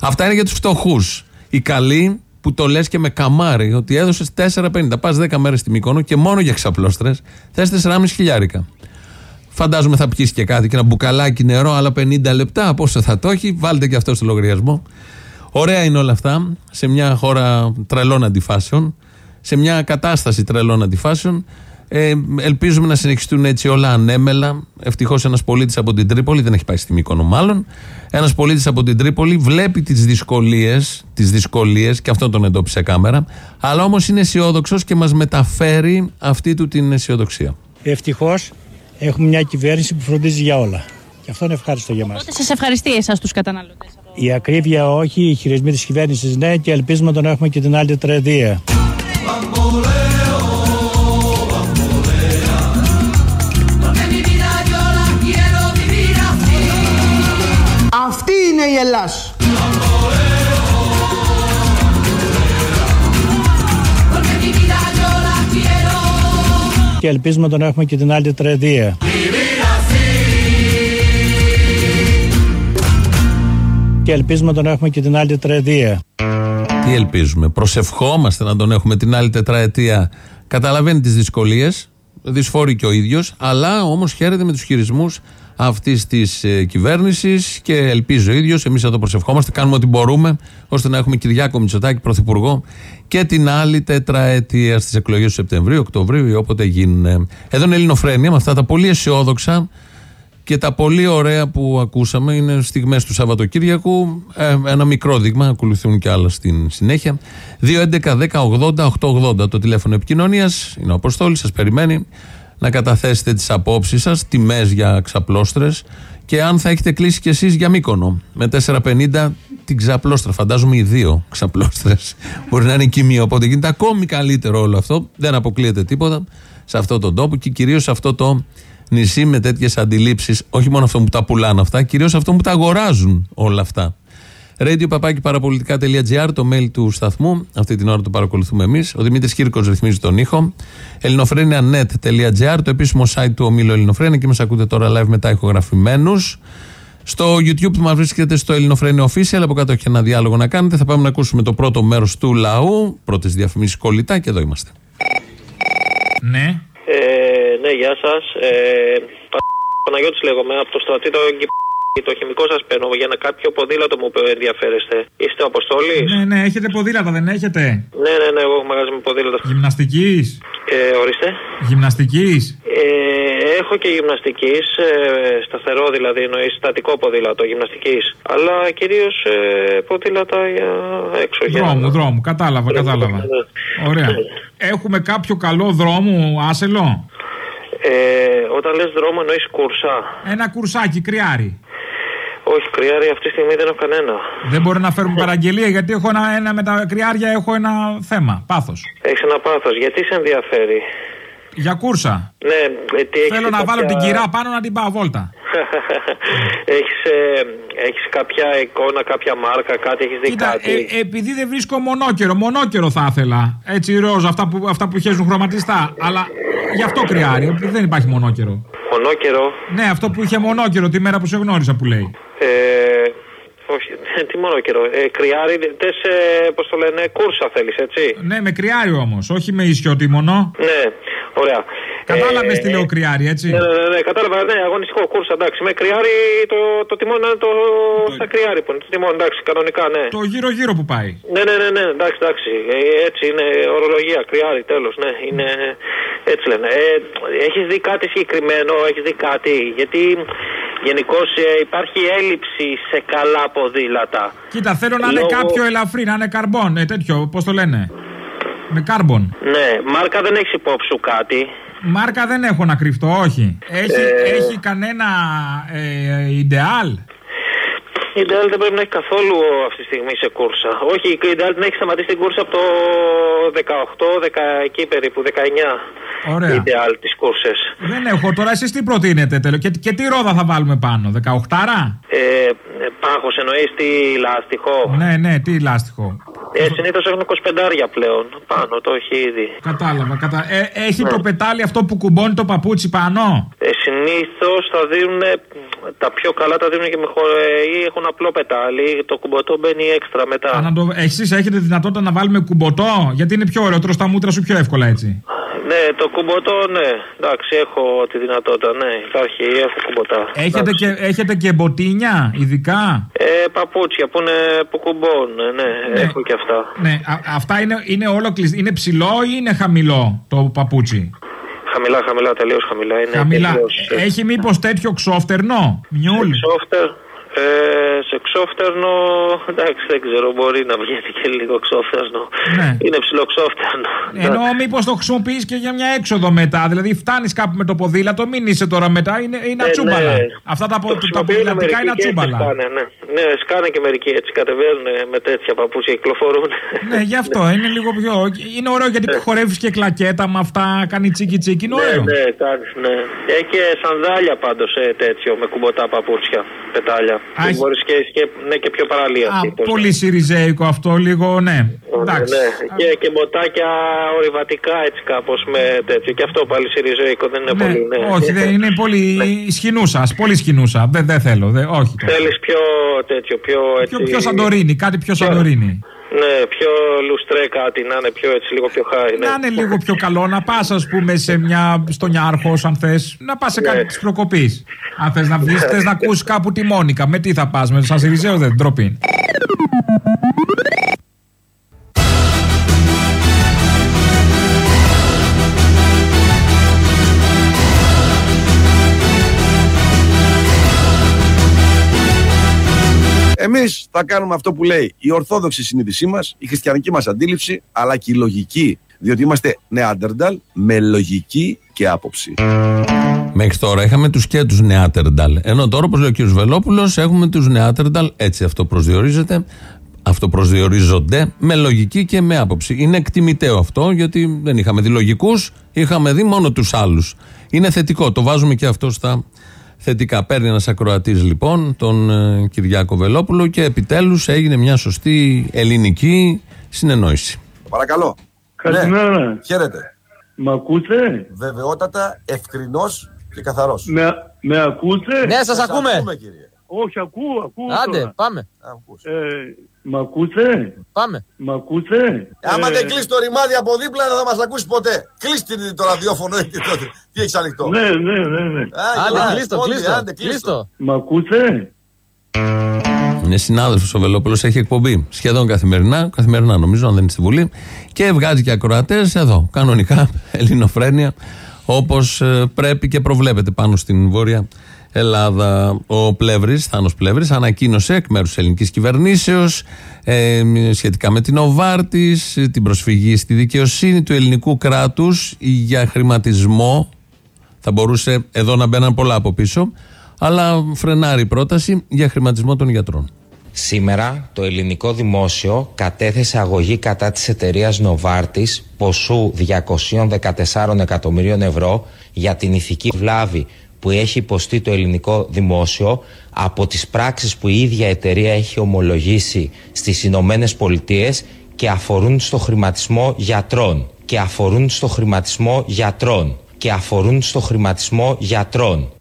Αυτά είναι για τους φτωχούς. Οι καλοί που το λες και με καμάρι ότι έδωσες 4,50. Πας 10 μέρες στη Μύκονο και μόνο για ξαπλώστρες θες 4,5 χιλιάρικα. Φαντάζομαι θα πιεις και κάτι και ένα μπουκαλάκι νερό, άλλα 50 λεπτά. Πόσο θα το έχει, βάλτε και αυτό στο λογαριασμό. Ωραία είναι όλα αυτά σε μια χώρα τρελών αντιφάσεων, σε μια κατάσταση τρελών αντιφάσεων. Ε, ελπίζουμε να συνεχιστούν έτσι όλα ανέμελα. Ευτυχώς ένας πολίτης από την Τρίπολη, δεν έχει πάει στη Μύκονο μάλλον. Ένας πολίτης από την Τρίπολη βλέπει τις δυσκολίες, τις δυσκολίες, και αυτό τον εντόπισε κάμερα. Αλλά όμως είναι αισιόδοξος και μας μεταφέρει αυτή του την αισιοδοξία. Ευτυχώς έχουμε μια κυβέρνηση που φροντίζει για όλα. Και αυτό είναι ευχάριστο για μας. Οπότε σας ευχαριστεί εσάς τους καταναλωτές. Η ακρίβεια όχι, οι χειρισμοί της κυβέρνησης ναι και ελπίζουμε να τον έχουμε και την άλλη τετραετία. Η Ελλάς. Και ελπίζουμε να τον έχουμε και την άλλη τετραετία. Και ελπίζουμε να τον έχουμε και την άλλη τετραετία. Τι ελπίζουμε. Προσευχόμαστε να τον έχουμε την άλλη τετραετία. Καταλαβαίνει τις δυσκολίες. Δυσφόρει και ο ίδιος. Αλλά όμως χαίρεται με τους χειρισμούς αυτής της ε, κυβέρνησης και ελπίζει ο ίδιος. Εμείς εδώ προσευχόμαστε. Κάνουμε ό,τι μπορούμε ώστε να έχουμε Κυριάκο Μητσοτάκη πρωθυπουργό και την άλλη τετραετία στις εκλογές του Σεπτεμβρίου, Οκτωβρίου ή όποτε γίνουν. Εδώ είναι Ελληνοφρένια με αυτά τα πολύ αισιόδοξα και τα πολύ ωραία που ακούσαμε είναι στιγμές του Σαββατοκύριακου. Ε, ένα μικρό δείγμα, ακολουθούν και άλλα στην συνέχεια. 2.11.10.80.880 το τηλέφωνο επικοινωνίας. Είναι ο Αποστόλης, σας περιμένει να καταθέσετε τις απόψεις σας, τιμές για ξαπλώστρες και αν θα έχετε κλείσει κι εσείς για μήκονο. Με 4.50 την ξαπλώστρα. Φαντάζομαι οι δύο ξαπλώστρες. [laughs] Μπορεί να είναι κοιμία. Οπότε γίνεται ακόμη καλύτερο όλο αυτό. Δεν αποκλείεται τίποτα σε αυτόν τον τόπο και κυρίως σε αυτό το νησί με τέτοιες αντιλήψεις. Όχι μόνο αυτό που τα πουλάνε αυτά, κυρίως αυτό που τα αγοράζουν όλα αυτά. Radio παπάκι παραπολιτικά.gr, το mail του σταθμού. Αυτή την ώρα το παρακολουθούμε εμείς. Ο Δημήτρης Κύρκος ρυθμίζει τον ήχο. ελληνοφρένια.net.gr, το επίσημο site του ομίλου Ελληνοφρένια. Και μας ακούτε τώρα live μετά ηχογραφημένους. Στο YouTube που μας βρίσκεται στο Ελληνοφρένια Official. Από κάτω έχει ένα διάλογο να κάνετε. Θα πάμε να ακούσουμε το πρώτο μέρος του λαού. Πρώτες διαφημίσεις κολλητά και εδώ είμαστε. Ναι. Ε, ναι, γεια σας. Ε, Πα- Παναγιώτης λέγομαι από το στρατήτο το χημικό σας παίρνω για ένα κάποιο ποδήλατο μου που ενδιαφέρεστε. Είστε ο Αποστόλης; Ναι, ναι, έχετε ποδήλατα, δεν έχετε; Ναι, ναι, ναι, εγώ έχω μαγαζί με ποδήλατο. Γυμναστικής; Ε, ορίστε. Γυμναστικής; Ε, έχω και γυμναστικής, ε, σταθερό δηλαδή, εννοείς στατικό ποδήλατο γυμναστικής. Αλλά κυρίως ε, ποδήλατα για έξω. για- Δρόμου, δρόμου. Κατάλαβα, κατάλαβα. Ωραία. Έχουμε κάποιο καλό δρόμο, άσελο; Ε, όταν λες δρόμο εννοείς κούρσα. Ένα κουρσάκι, κρυάρι. Όχι, κρυάρι αυτή τη στιγμή δεν έχω κανένα. Δεν μπορεί να φέρουμε παραγγελία γιατί έχω ένα, ένα με τα κρυάρια έχω ένα θέμα. Πάθος. Έχεις ένα πάθος. Γιατί σε ενδιαφέρει; Για κούρσα. Ναι, ε, τι έχεις Θέλω να κάποια- βάλω την κυρά πάνω να την πάω βόλτα. [laughs] έχεις, ε, έχεις κάποια εικόνα, κάποια μάρκα, κάτι έχεις δει Κοίτα, κάτι; ε, επειδή δεν βρίσκω μονόκερο, μονόκερο θα ήθελα. Έτσι ροζ, αυτά που, αυτά που χέζουν χρωματιστά. Αλλά γι' αυτό κρυάρι, επειδή δεν υπάρχει μονόκερο. Μονόκερο; Ναι, αυτό που είχε μονόκερο τη μέρα που σε γνώρισα που λέει. Ε, όχι, [laughs] τι μονόκερο; Ε, κρυάρι, τες, ε, πώς το λένε, κούρσα θέλεις, έτσι; Ναι, με κρυάρι όμως, όχι με ισιοτήμονο. Ναι, ωραία. Κατάλαβες Ε, τι λέω κρυάρι, έτσι; Ναι, ναι, ναι, ναι, κατάλαβα, ναι, αγωνιστικό κούρσα, εντάξει. Με κρυάρι, το, το τιμόνι είναι το, στα κρυάρι που είναι. Το τιμόνι, εντάξει, κανονικά, ναι. Το γύρω-γύρω που πάει. Ναι, ναι, ναι, ναι, εντάξει, εντάξει. Ε, έτσι είναι ορολογία, κρυάρι, τέλος, ναι. Είναι, έτσι λένε. Ε, έχεις δει κάτι συγκεκριμένο, έχεις δει κάτι, γιατί γενικώς υπάρχει έλλειψη σε καλά ποδήλατα. Κοίτα, θέλω να είναι Λόγω- κάποιο ελαφρύ, να είναι καρμπόν, ε, τέτοιο, πώς το λένε. Με κάρμπον. Ναι, μάρκα δεν έχεις υπόψη σου κάτι; Μάρκα δεν έχω να κρυφτώ, όχι. Έχει, Ε. έχει κανένα ε, ιντεάλ. Η Ιντεάλ δεν πρέπει να έχει καθόλου αυτή τη στιγμή σε κούρσα. Όχι, η Ιντεάλ την έχει σταματήσει την κούρσα από το 18, 10, εκεί περίπου, 19. Ωραία. Η Ιντεάλ τις κούρσες. Δεν έχω. Τώρα εσείς τι προτείνετε τέλο. Και, και τι ρόδα θα βάλουμε πάνω, 18 Ε, Πάχος εννοείς τι λάστιχο; Ναι, ναι, τι λάστιχο. Ε, Συνήθως έχουν 25 πλέον. Πάνω το έχει ήδη. Κατάλαβα. Κατα... Ε, έχει το πετάλι αυτό που κουμπώνει το παπούτσι πάνω; Ε, Συνήθως θα δίνουν τα πιο καλά τα δίνουν και με χω... ε, ή έχουν απλό πετάλι. Το κουμποτό μπαίνει έξτρα μετά. Α, να το... Εσείς έχετε δυνατότητα να βάλουμε κουμποτό, γιατί είναι πιο ωραίο. Τρως τα μούτρα σου πιο εύκολα έτσι. Ναι, το κουμποτό, ναι. Εντάξει, έχω τη δυνατότητα, ναι. Υπάρχει, έχω κουμποτά. Έχετε και, έχετε και μποτίνια, ειδικά; Ε, παπούτσια που, είναι, που κουμπώνουν, ναι, έχω και αυτά. Ναι, α- αυτά είναι, είναι όλο κλειστ... Είναι ψηλό ή είναι χαμηλό το παπούτσι; Χαμηλά, χαμηλά, τελείως χαμηλά. Είναι Χαμηλά. τελείως, ε, Έχει μήπως τέτοιο ξόφτερνο, μιούλ; Ξόφτερ, ε, σε ξόφτερνο, εντάξει δεν ξέρω, μπορεί να βγαίνει και λίγο ξόφτερνο. Ναι. Είναι ψηλό ξόφτερνο. Ενώ μήπως το χρησιμοποιείς και για μια έξοδο μετά. Δηλαδή φτάνεις κάπου με το ποδήλατο, μην είσαι τώρα μετά, είναι, είναι Ε, ατσούμπαλα. ναι. Αυτά τα, Το πο- τα χρησιμοποιούν ποδηλατικά μερικοί είναι και έτσι ατσούμπαλα. Σκάνε, ναι. Ναι, σκάνε και μερικοί έτσι κατεβαίνουν ε, με τέτοια παπούτσια, κυκλοφορούν. Ναι, γι' αυτό είναι λίγο πιο. Είναι ωραίο γιατί χορεύεις και κλακέτα με αυτά, κάνει τσίκι τσίκι. Είναι Ναι, ωραίο. ναι, κάνεις, ναι. Έχει και σανδάλια πάντως ε, τέτοιο με κουμποτά παπούτσια, πετάλια. Α, έχει- Μπορείς και, και, ναι, και πιο παραλία. Α, πολύ σιριζέικο αυτό, λίγο, ναι. Εντάξει. Ναι, και, και μποτάκια ορειβατικά έτσι κάπως με τέτοιο. Και αυτό πάλι σιριζέικο δεν είναι Ναι, πολύ. Ναι. όχι, δεν είναι πολύ σχοινούσα. Πολύ σχοινούσα. Δεν, δεν θέλω. Δεν, όχι. Θέλεις πιο τέτοιο, πιο έτσι. Πιο, πιο Σαντορίνη, κάτι πιο Σαντορίνη. Ναι, πιο λουστρέ κάτι, να είναι πιο έτσι, λίγο πιο high. Ναι. Να είναι λίγο πιο καλό, να πας, ας πούμε, σε μια, στο Νιάρχο, αν θες, να πας σε Ναι. κάτι της προκοπής. Αν θες να βγεις, θες να ακούσεις κάπου τη Μόνικα. Με τι θα πας, με σαν Σιριζέο δεν ντροπή. Εμείς θα κάνουμε αυτό που λέει η ορθόδοξη συνείδησή μας, η χριστιανική μας αντίληψη, αλλά και η λογική. Διότι είμαστε νεάντερνταλ με λογική και άποψη. Μέχρι τώρα είχαμε τους και τους Νεάτερνταλ. Ενώ τώρα, όπως λέει ο κ. Βελόπουλος, έχουμε τους Νεάτερνταλ. Έτσι αυτό προσδιορίζεται. Αυτό προσδιορίζονται με λογική και με άποψη. Είναι εκτιμητέο αυτό, γιατί δεν είχαμε δει λογικούς, είχαμε δει μόνο τους άλλους. Είναι θετικό, το βάζουμε και αυτό στα θετικά. Παίρνει ένας ακροατής λοιπόν, τον ε, Κυριάκο Βελόπουλο, και επιτέλους έγινε μια σωστή ελληνική συνεννόηση. Παρακαλώ. Καλημέρα. Ναι. Χαίρετε. Μ' ακούτε; Βεβαιότατα, ευκρινό και καθαρός. Με, με ακούτε; Ναι, σας ακούμε. κύριε. Όχι, ακούω, ακούω. Άντε, τώρα. πάμε. Ε, μ' ακούτε; Πάμε. Μ' ακούτε; Άμα Ε, δεν κλείσει το ρημάδι από δίπλα δεν θα μας ακούσει ποτέ. Κλείστε το ραδιόφωνο και τότε. Τι έχεις ανοιχτό. Ναι, ναι, ναι, ναι. Άντε, Άντε, κλείστο, πόντι, κλείστο. άντε, κλείστο. Μ' ακούτε; Είναι συνάδελφος ο Βελόπουλος, έχει εκπομπή σχεδόν καθημερινά, καθημερινά νομίζω, αν δεν είναι στη Βουλή. Και βγάζει και ακροατές εδώ, κανονικά, [laughs] ελληνοφρένεια, όπως πρέπει και προβλέπεται πάνω στην Βόρεια Ελλάδα. Ο Πλεύρης, Θάνος Πλεύρης, ανακοίνωσε εκ μέρους της ελληνικής κυβερνήσεως ε, σχετικά με την Οβάρτης, την προσφυγή στη δικαιοσύνη του ελληνικού κράτους για χρηματισμό. Θα μπορούσε εδώ να μπαίναν πολλά από πίσω, αλλά φρενάρει η πρόταση για χρηματισμό των γιατρών. Σήμερα το ελληνικό δημόσιο κατέθεσε αγωγή κατά της εταιρείας Νοβάρτης ποσού 214 εκατομμυρίων ευρώ για την ηθική βλάβη που έχει υποστεί το ελληνικό δημόσιο από τις πράξεις που η ίδια εταιρεία έχει ομολογήσει στις Ηνωμένες Πολιτείες και αφορούν στο χρηματισμό γιατρών. Και αφορούν στο χρηματισμό γιατρών. Και αφορούν στο χρηματισμό γιατρών.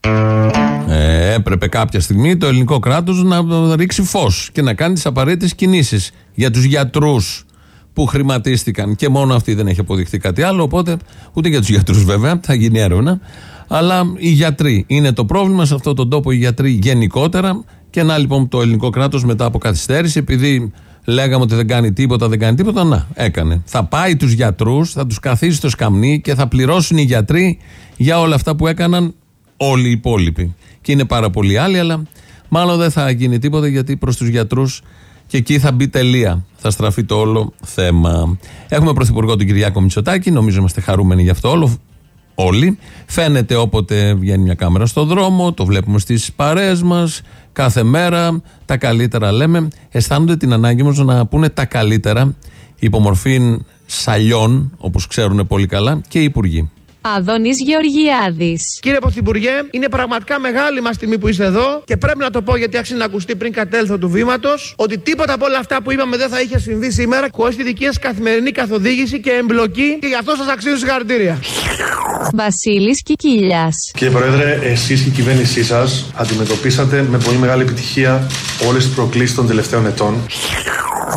Ε, έπρεπε κάποια στιγμή το ελληνικό κράτος να ρίξει φως και να κάνει τις απαραίτητες κινήσεις για τους γιατρούς που χρηματίστηκαν. Και μόνο αυτή δεν έχει αποδειχθεί κάτι άλλο οπότε ούτε για τους γιατρούς βέβαια θα γίνει έρευνα αλλά οι γιατροί είναι το πρόβλημα σε αυτόν τον τόπο οι γιατροί γενικότερα και να λοιπόν το ελληνικό κράτος μετά από καθυστέρηση επειδή λέγαμε ότι δεν κάνει τίποτα, δεν κάνει τίποτα, να έκανε. Θα πάει τους γιατρούς, θα τους καθίσει στο σκαμνί και θα πληρώσουν οι γιατροί για όλα αυτά που έκαναν όλοι οι υπόλοιποι. Και είναι πάρα πολλοί άλλοι, αλλά μάλλον δεν θα γίνει τίποτα γιατί προς τους γιατρούς και εκεί θα μπει τελεία. Θα στραφεί το όλο θέμα. Έχουμε πρωθυπουργό τον Κυριάκο Μητσοτάκη, νομίζω είμαστε χαρούμενοι γι' αυτό όλο. Όλοι. Φαίνεται όποτε βγαίνει μια κάμερα στο δρόμο, το βλέπουμε στις παρέες μας, κάθε μέρα. Τα καλύτερα λέμε. Αισθάνονται την ανάγκη μας να πούνε τα καλύτερα υπομορφή σαλιών, όπως ξέρουν πολύ καλά, και οι υπουργοί. Αδόνης Γεωργιάδης. Κύριε Πρωθυπουργέ, είναι πραγματικά μεγάλη μας τιμή που είστε εδώ και πρέπει να το πω γιατί άξιζε να ακουστεί πριν κατέλθω του βήματος ότι τίποτα από όλα αυτά που είπαμε δεν θα είχε συμβεί σήμερα χωρίς τη δική σας καθημερινή καθοδήγηση και εμπλοκή και γι' αυτό σας αξίζω συγχαρητήρια. Βασίλης Κικίλιας. Κύριε Πρόεδρε, εσείς και η κυβέρνησή σας αντιμετωπίσατε με πολύ μεγάλη επιτυχία όλες τις προκλήσεις των τελευταίων ετών.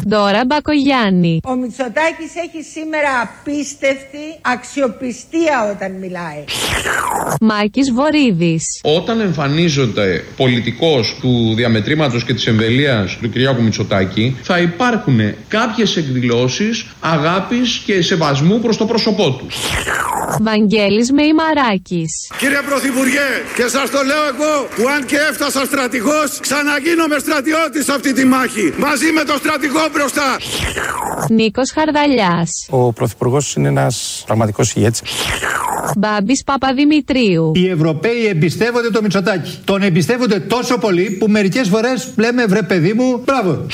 Δώρα Μπακογιάννη. Ο Μητσοτάκης έχει σήμερα απίστευτη αξιοπιστία όταν μιλάει. Μάκης Βορύδης. Όταν εμφανίζονται πολιτικός του διαμετρήματος και της εμβελίας του Κυριάκου Μητσοτάκη θα υπάρχουν κάποιες εκδηλώσεις αγάπης και σεβασμού προς το πρόσωπό του. Βαγγέλης Μεϊμαράκης. Κύριε Πρωθυπουργέ, και σας το λέω εγώ που αν και έφτασα στρατηγός, ξαναγίνομαι στρατιώτης σε αυτή τη μάχη. Μαζί με τον στρατηγό μπροστά. Νίκος Χαρδαλιάς. Ο Πρωθυπουργός είναι ένας πραγματικός ηγέτης. Μπάμπης Παπαδημητρίου. Οι Ευρωπαίοι εμπιστεύονται το Μητσοτάκι. Τον εμπιστεύονται τόσο πολύ που μερικές φορές λέμε βρε παιδί μου, μπράβο.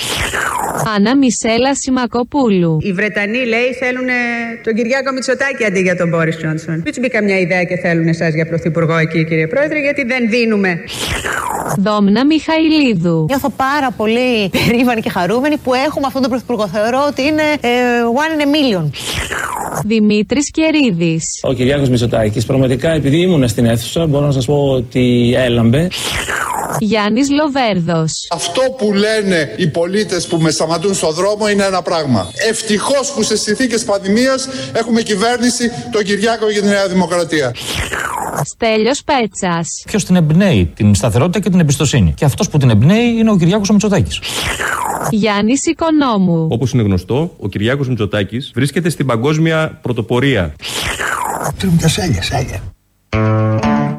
Άννα Μισέλα Σιμακοπούλου. Οι Βρετανοί, λέει, θέλουν τον Κυριάκο Μητσοτάκη αντί για τον Μπόρις Τζόνσον. Μην του μπει καμιά ιδέα και θέλουν εσάς για πρωθυπουργό εκεί, κύριε Πρόεδρε, γιατί δεν δίνουμε. Δόμνα Μιχαηλίδου. Νιώθω πάρα πολύ περήφανη και χαρούμενη που έχουμε αυτόν τον πρωθυπουργό. Θεωρώ ότι είναι ε, one in a million. Δημήτρης Κερίδης. Ο Κυριάκος Μητσοτάκης πραγματικά επειδή ήμουν στην αίθουσα μπορώ να σας πω ότι έλαμπε. Γιάννης Λοβέρδος. Αυτό που λένε οι πολίτες που με σταματούν στο δρόμο είναι ένα πράγμα. Ευτυχώς που σε συνθήκες πανδημίας έχουμε κυβέρνηση τον Κυριάκο για τη Νέα Δημοκρατία. Στέλιος Πέτσας. Ποιος την εμπνέει την σταθερότητα και την εμπιστοσύνη. Και αυτός που την εμπνέει είναι ο Κυριάκος ο Μητσοτάκης. Γιάννης Οικονόμου. Όπως είναι γνωστό, ο Κυριάκος Μητσοτάκης βρίσκεται στην παγκόσμια πρωτοπορία.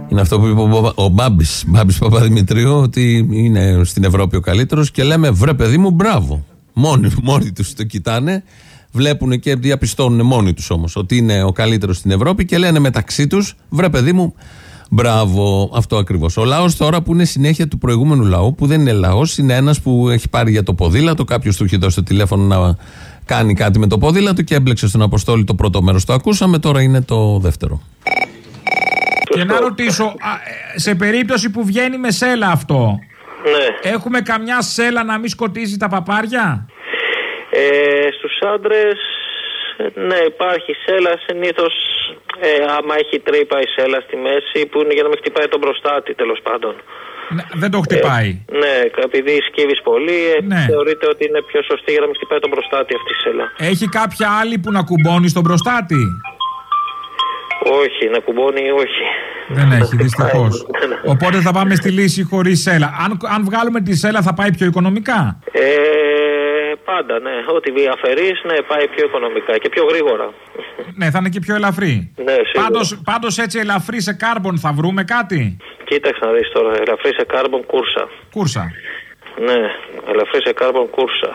Είναι αυτό που είπε ο, ο Μπάμπης, Μπάμπης Παπαδημητρίου, ότι είναι στην Ευρώπη ο καλύτερος και λέμε βρε παιδί μου, μπράβο. Μόνοι, μόνοι τους το κοιτάνε, βλέπουν και διαπιστώνουν μόνοι τους όμως ότι είναι ο καλύτερος στην Ευρώπη και λένε μεταξύ τους βρε παιδί μου, μπράβο. Αυτό ακριβώς. Ο λαός τώρα που είναι συνέχεια του προηγούμενου λαού, που δεν είναι λαός, είναι ένας που έχει πάρει για το ποδήλατο, κάποιος του έχει δώσει το τηλέφωνο να κάνει κάτι με το ποδήλατο και έμπλεξε στον Αποστόλη το πρώτο μέρος. Το ακούσαμε, τώρα είναι το δεύτερο. Και να ρωτήσω, α, ε, σε περίπτωση που βγαίνει με σέλα αυτό, Ναι. έχουμε καμιά σέλα να μην σκοτίζει τα παπάρια; Ε, στους άντρες, ναι, υπάρχει σέλα συνήθως, ε, άμα έχει τρύπα η σέλα στη μέση, που είναι για να μην χτυπάει τον προστάτη τέλος πάντων. Ναι, δεν το χτυπάει. Ναι, επειδή σκύβεις πολύ, ε, Ναι. θεωρείται ότι είναι πιο σωστή για να μην χτυπάει τον προστάτη αυτή η σέλα. Έχει κάποια άλλη που να κουμπώνει στον προστάτη; Όχι, να κουμπώνει, όχι. Δεν έχει, δυστυχώς. [laughs] Ναι, Οπότε θα πάμε στη λύση χωρίς σέλα. Αν, αν βγάλουμε τη σέλα, θα πάει πιο οικονομικά; Ε, πάντα, ναι. Ό,τι αφαιρείς, ναι, πάει πιο οικονομικά και πιο γρήγορα. Ναι, θα είναι και πιο ελαφρύ. Ναι, σίγουρα. Πάντως, πάντως έτσι ελαφρύ σε κάρμπον θα βρούμε κάτι; Κοίταξε να δεις τώρα, ελαφρύ σε κάρμπον κούρσα. Κούρσα. Ναι, ελαφρύ σε κάρμπον κούρσα.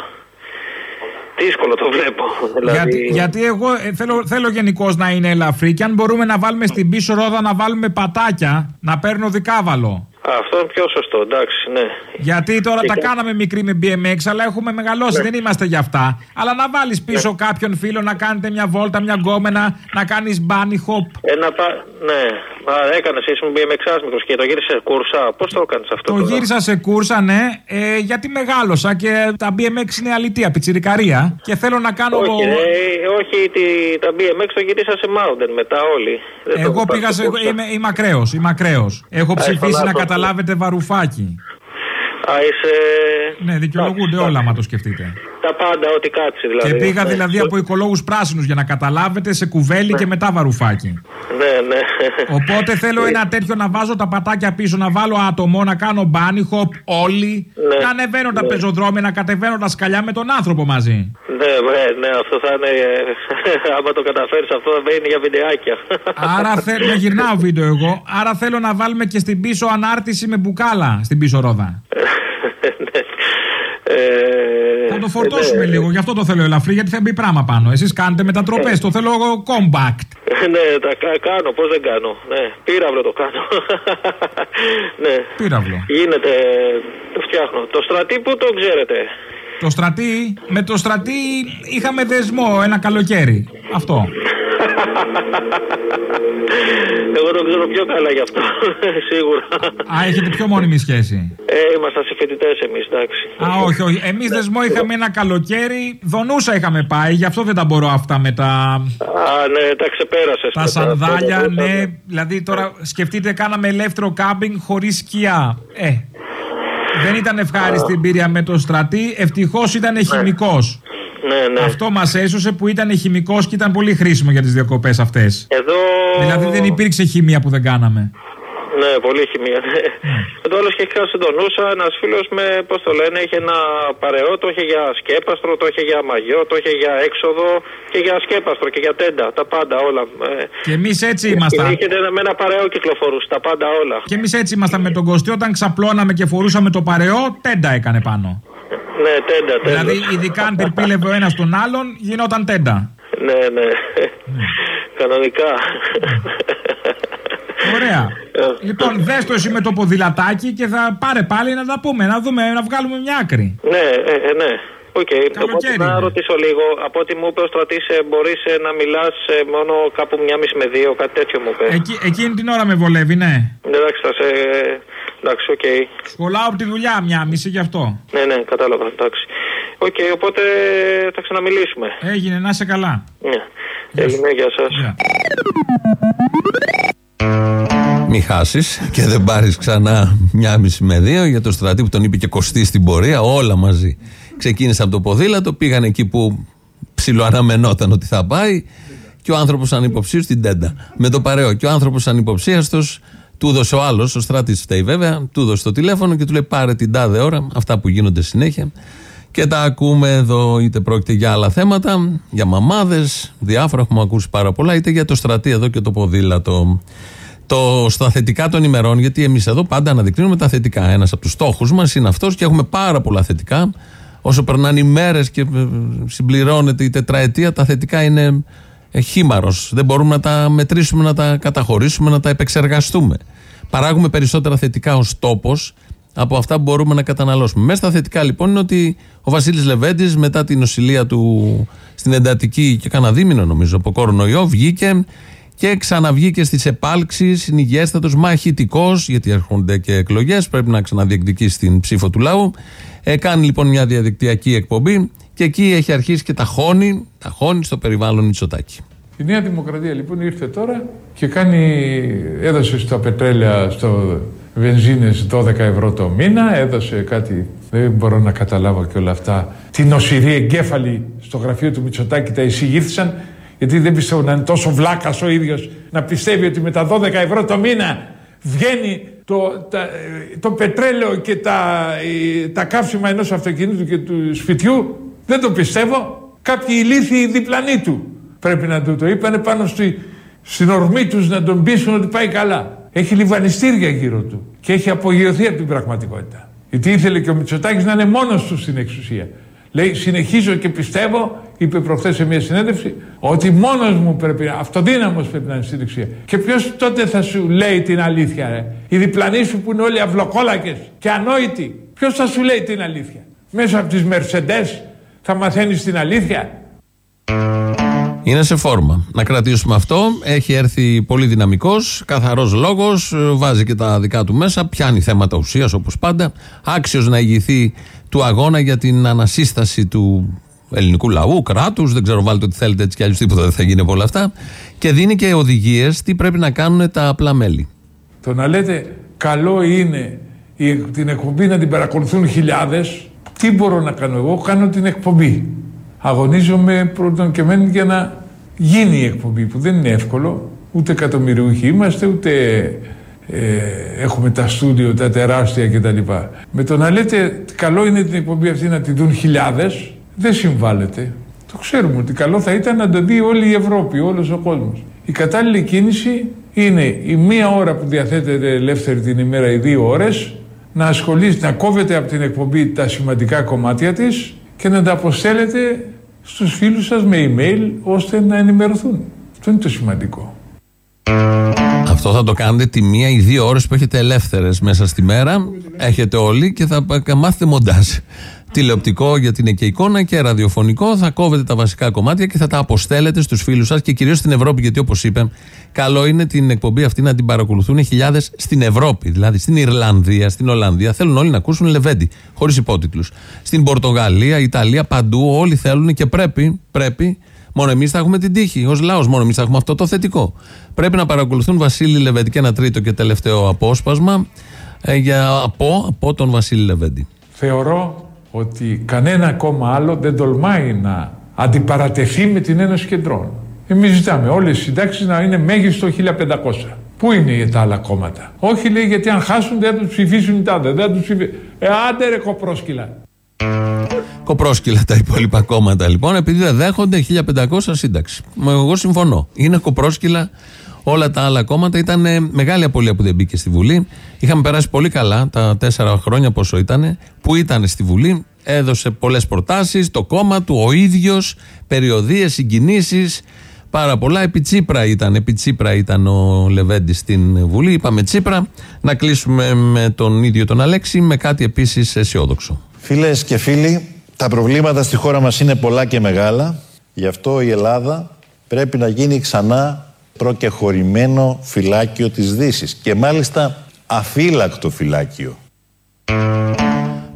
Δύσκολο το βλέπω. Δηλαδή, Γιατί, γιατί εγώ ε, θέλω, θέλω γενικώς να είναι ελαφρύ και αν μπορούμε να βάλουμε στην πίσω ρόδα να βάλουμε πατάκια, να παίρνω δικάβαλο. Α, αυτό είναι πιο σωστό, εντάξει, ναι. Γιατί τώρα Και τα κα- κάναμε μικρή με BMX, αλλά έχουμε μεγαλώσει, δεν είμαστε για αυτά. Αλλά να βάλεις πίσω κάποιον φίλο να κάνετε μια βόλτα, μια γκόμενα, να κάνεις bunny hop. Ένα πα... Ναι, Α, έκανες, ήσουν BMX μικρός και το γύρισε σε κούρσα. Πώς το έκανες αυτό Το τώρα; γύρισα σε κούρσα, ναι, ε, γιατί μεγάλωσα και τα BMX είναι αλητία, πιτσιρικαρία. Και θέλω να κάνω. Όχι, ρε, όχι τη, τα BMX το γύρισα σε mountain μετά όλοι. Δεν το Εγώ έχω πάρει πήγα σε σε. κούρσα. Είμαι, είμαι ακραίος. Είμαι ακραίος. Έχω Α, ψηφίσει ήσουν να άτομο. Καταλάβετε βαρουφάκι. Α, είσαι... Ναι, δικαιολογούνται όλα, άμα το σκεφτείτε. Τα πάντα, ό,τι κάτσει δηλαδή. Και πήγα Ναι. δηλαδή από οικολόγους πράσινους για να καταλάβετε σε κουβέλι και μετά βαρουφάκι. Ναι, ναι. Οπότε θέλω ένα τέτοιο να βάζω τα πατάκια πίσω, να βάλω άτομο, να κάνω bunny hop όλοι. Ναι. Να ανεβαίνω τα Ναι. πεζοδρόμια, να κατεβαίνω τα σκαλιά με τον άνθρωπο μαζί. Ναι, ναι, ναι, αυτό θα είναι. ε, άμα το καταφέρεις, αυτό θα είναι για βιντεάκια. Άρα θέλω. Δεν γυρνάω βίντεο εγώ. Άρα θέλω να βάλουμε και στην πίσω ανάρτηση με μπουκάλα στην πίσω ρόδα. [laughs] Ε, Θα το φορτώσουμε ναι. λίγο, γι' αυτό το θέλω ελαφρύ, γιατί θα μπει πράγμα πάνω. Εσείς κάνετε μετατροπές, το θέλω εγώ compact. ναι, τα κα- κάνω, πώς δεν κάνω. Ναι, πύραυλο το κάνω. [laughs] ναι, Πύραυλο. γίνεται, το φτιάχνω. Το στρατή που το ξέρετε. Το στρατή, με το στρατή είχαμε δεσμό ένα καλοκαίρι. Αυτό. Εγώ το ξέρω πιο καλά γι' αυτό, [laughs] σίγουρα. Α, έχετε πιο μόνιμη σχέση. Ε, ήμασταν συμφοιτητές εμείς, εντάξει. Α, όχι, όχι. Εμείς δεσμό είχαμε ένα καλοκαίρι. Δονούσα είχαμε πάει, γι' αυτό δεν τα μπορώ αυτά με τα. Α, ναι, τα ξεπέρασες. Τα σανδάλια, ναι. Δηλαδή τώρα σκεφτείτε, κάναμε ελεύθερο κάμπινγκ χωρίς σκιά. Ε. Δεν ήταν ευχάριστη η εμπειρία με το στρατή. Ευτυχώς ήταν χημικός. Ναι, ναι. Αυτό μας έσωσε που ήταν χημικός και ήταν πολύ χρήσιμο για τις διακοπές αυτές. Εδώ. Δηλαδή δεν υπήρξε χημία που δεν κάναμε. Ναι, πολύ χημία. Ναι. Εδώ άλλο είχε κάνει συντονούσα ένας φίλος με, πώς το λένε, είχε ένα παρεό, το είχε για σκέπαστρο, το είχε για μαγιό, το είχε για έξοδο και για σκέπαστρο και για τέντα. Τα πάντα όλα. Ε, Και εμείς έτσι ήμασταν. Είχε ένα- με ένα παρεό κυκλοφορούσε, τα πάντα όλα. Και εμείς έτσι ήμασταν με τον Κωστή. Όταν ξαπλώναμε και φορούσαμε το παρεό, τέντα έκανε πάνω. Ναι, τέντα, τέντα. Δηλαδή, ειδικά αν πυρπίλευε ο ένας τον άλλον, γινόταν τέντα. Ναι, ναι. Κανονικά. Ωραία. λοιπόν, δες το εσύ με το ποδηλατάκι και θα πάρε πάλι να τα πούμε, να δούμε, να βγάλουμε μια άκρη. Ναι, ε, ε, ναι. Οκ, οπότε να ρωτήσω λίγο. Από ό,τι μου είπε ο Στρατής, μπορείς να μιλάς μόνο κάπου μια μισή με δύο, κάτι τέτοιο μου είπες. Εκεί, εκείνη την ώρα με βολεύει, ναι. Εντάξει, θα σε. Εντάξει, οκ. Σχολάω από τη δουλειά μια μισή γι' αυτό. Ναι, ναι, κατάλαβα. Εντάξει. Οκ, οπότε θα ξαναμιλήσουμε. Έγινε, να είσαι καλά. Ναι. Έγινε, γεια σας. Μη χάσεις και δεν πάρεις ξανά μια μισή με δύο για το Στρατή που τον είπε και Κωστή στην πορεία. Όλα μαζί. Ξεκίνησε από το ποδήλατο, πήγαν εκεί που ψιλοαναμενόταν ότι θα πάει και ο άνθρωπος ανυποψίαστο στην τέντα. Με το παρέο. Και ο άνθρωπος ανυποψίαστος του έδωσε ο άλλος, ο Στρατής φταίει βέβαια, του έδωσε το τηλέφωνο και του λέει πάρε την τάδε ώρα, αυτά που γίνονται συνέχεια. Και τα ακούμε εδώ, είτε πρόκειται για άλλα θέματα, για μαμάδες, διάφορα έχουμε ακούσει πάρα πολλά, είτε για το στρατή εδώ και το ποδήλατο. Το, στα θετικά των ημερών, γιατί εμείς εδώ πάντα αναδεικνύουμε τα θετικά. Ένας από τους στόχους μας είναι αυτός και έχουμε πάρα πολλά θετικά. Όσο περνάνε οι μέρες και ε, συμπληρώνεται η τετραετία, τα θετικά είναι ε, χήμαρος. Δεν μπορούμε να τα μετρήσουμε, να τα καταχωρήσουμε, να τα επεξεργαστούμε. Παράγουμε περισσότερα θετικά ως τόπος από αυτά που μπορούμε να καταναλώσουμε. Μέσα στα θετικά λοιπόν είναι ότι ο Βασίλης Λεβέντης μετά την νοσηλεία του στην εντατική και κανένα δίμηνο νομίζω από κορονοϊό βγήκε και ξαναβγήκε στις επάλξεις, συνηγέστατο, μαχητικός, γιατί έρχονται και εκλογές, πρέπει να ξαναδιεκδικήσει την ψήφο του λαού. Ε, κάνει λοιπόν μια διαδικτυακή εκπομπή και εκεί έχει αρχίσει και τα χώνει, τα χώνει στο περιβάλλον Μητσοτάκη. Η Νέα Δημοκρατία λοιπόν ήρθε τώρα και κάνει, έδωσε στα πετρέλαια, στο βενζίνες 12 ευρώ το μήνα, έδωσε κάτι, δεν μπορώ να καταλάβω και όλα αυτά. Την οσυρή εγκέφαλη στο γραφείο του Μητσοτάκη τα εισηγήθησαν, γιατί δεν πιστεύω να είναι τόσο βλάκας ο ίδιος να πιστεύει ότι με τα 12 ευρώ το μήνα βγαίνει το, τα- το πετρέλαιο και τα, ε, τα καύσιμα ενός αυτοκινήτου και του σπιτιού. Δεν το πιστεύω. Κάποιοι ηλίθιοι διπλανοί του πρέπει να του το είπανε πάνω στη, στην ορμή τους να τον πείσουν ότι πάει καλά. Έχει λιβανιστήρια γύρω του και έχει απογειωθεί από την πραγματικότητα. Γιατί ήθελε και ο Μητσοτάκης να είναι μόνος του στην εξουσία. Λέει, συνεχίζω και πιστεύω, είπε προχθές σε μια συνέντευξη, ότι μόνος μου πρέπει, αυτοδύναμος πρέπει να είναι στην εξουσία. Και ποιος τότε θα σου λέει την αλήθεια, ρε; Οι διπλανοί σου που είναι όλοι αυλοκόλακες και ανόητοι. Ποιος θα σου λέει την αλήθεια; Μέσα από τις Mercedes θα μαθαίνεις την αλήθεια; Είναι σε φόρμα. Να κρατήσουμε αυτό. Έχει έρθει πολύ δυναμικός, καθαρός λόγος, βάζει και τα δικά του μέσα, πιάνει θέματα ουσίας όπως πάντα. Άξιος να ηγηθεί του αγώνα για την ανασύσταση του ελληνικού λαού, κράτους. Δεν ξέρω, βάλτε ό,τι θέλετε έτσι κι αλλιώς τίποτα δεν θα γίνει από όλα αυτά. Και δίνει και οδηγίες τι πρέπει να κάνουν τα απλά μέλη. Το να λέτε καλό είναι η, την εκπομπή να την παρακολουθούν χιλιάδες, τι μπορώ να κάνω εγώ, κάνω την εκπομπή. Αγωνίζομαι πρώτον και μένει για να γίνει η εκπομπή που δεν είναι εύκολο, ούτε εκατομμυριούχοι είμαστε, ούτε ε, έχουμε τα στούντιο, τα τεράστια κτλ. Με το να λέτε καλό είναι την εκπομπή αυτή να την δουν χιλιάδες, δεν συμβάλλεται. Το ξέρουμε ότι καλό θα ήταν να το δει όλη η Ευρώπη, όλος ο κόσμος. Η κατάλληλη κίνηση είναι η μία ώρα που διαθέτεται ελεύθερη την ημέρα, οι δύο ώρες, να ασχολείστε, να κόβετε από την εκπομπή τα σημαντικά κομμάτια της και να τα αποστέλλετε στους φίλους σας με email ώστε να ενημερωθούν. Αυτό είναι το σημαντικό. Αυτό θα το κάνετε τη μία ή δύο ώρες που έχετε ελεύθερες μέσα στη μέρα. Έχετε όλοι και θα μάθετε μοντάζ. Τηλεοπτικό γιατί είναι και εικόνα και ραδιοφωνικό. Θα κόβετε τα βασικά κομμάτια και θα τα αποστέλλετε στους φίλους σας και κυρίως στην Ευρώπη. Γιατί όπως είπε, καλό είναι την εκπομπή αυτή να την παρακολουθούν χιλιάδες στην Ευρώπη. Δηλαδή στην Ιρλανδία, στην Ολλανδία. Θέλουν όλοι να ακούσουν Λεβέντι, χωρίς υπότιτλους. Στην Πορτογαλία, Ιταλία, παντού όλοι θέλουν και πρέπει, πρέπει Μόνο εμείς θα έχουμε την τύχη. Ω λαός, μόνο εμείς θα έχουμε αυτό το θετικό. Πρέπει να παρακολουθούν Βασίλη Λεβέντη και ένα τρίτο και τελευταίο απόσπασμα ε, για, από, από τον Βασίλη Λεβέντη. Θεωρώ ότι κανένα κόμμα άλλο δεν τολμάει να αντιπαρατεθεί με την Ένωση Κεντρών. Εμείς ζητάμε όλες οι συντάξεις να είναι μέγιστο 1500. Πού είναι τα άλλα κόμματα; Όχι λέει γιατί αν χάσουν δεν θα τους ψηφίσουν οι τάδε. Δεν θα τους ψηφίσουν. Ε άντε ρε κοπρόσκυλα. Κοπρόσκυλα τα υπόλοιπα κόμματα λοιπόν, επειδή δεν δέχονται 1500 σύνταξη. Μα Εγώ συμφωνώ. Είναι κοπρόσκυλα όλα τα άλλα κόμματα. Ήταν ε, μεγάλη απολία που δεν μπήκε στη Βουλή. Είχαμε περάσει πολύ καλά τα τέσσερα χρόνια πόσο ήταν, που ήταν στη Βουλή. Έδωσε πολλές προτάσεις, το κόμμα του, ο ίδιος, περιοδίες, συγκινήσεις. Πάρα πολλά. Επί Τσίπρα ήταν, επί Τσίπρα ήταν ο Λεβέντη στην Βουλή. Είπαμε Τσίπρα. Να κλείσουμε με τον ίδιο τον Αλέξη με κάτι επίσης αισιόδοξο. Φίλες και φίλοι, τα προβλήματα στη χώρα μας είναι πολλά και μεγάλα. Γι' αυτό η Ελλάδα πρέπει να γίνει ξανά προκεχωρημένο φυλάκιο της Δύσης και μάλιστα αφύλακτο φυλάκιο.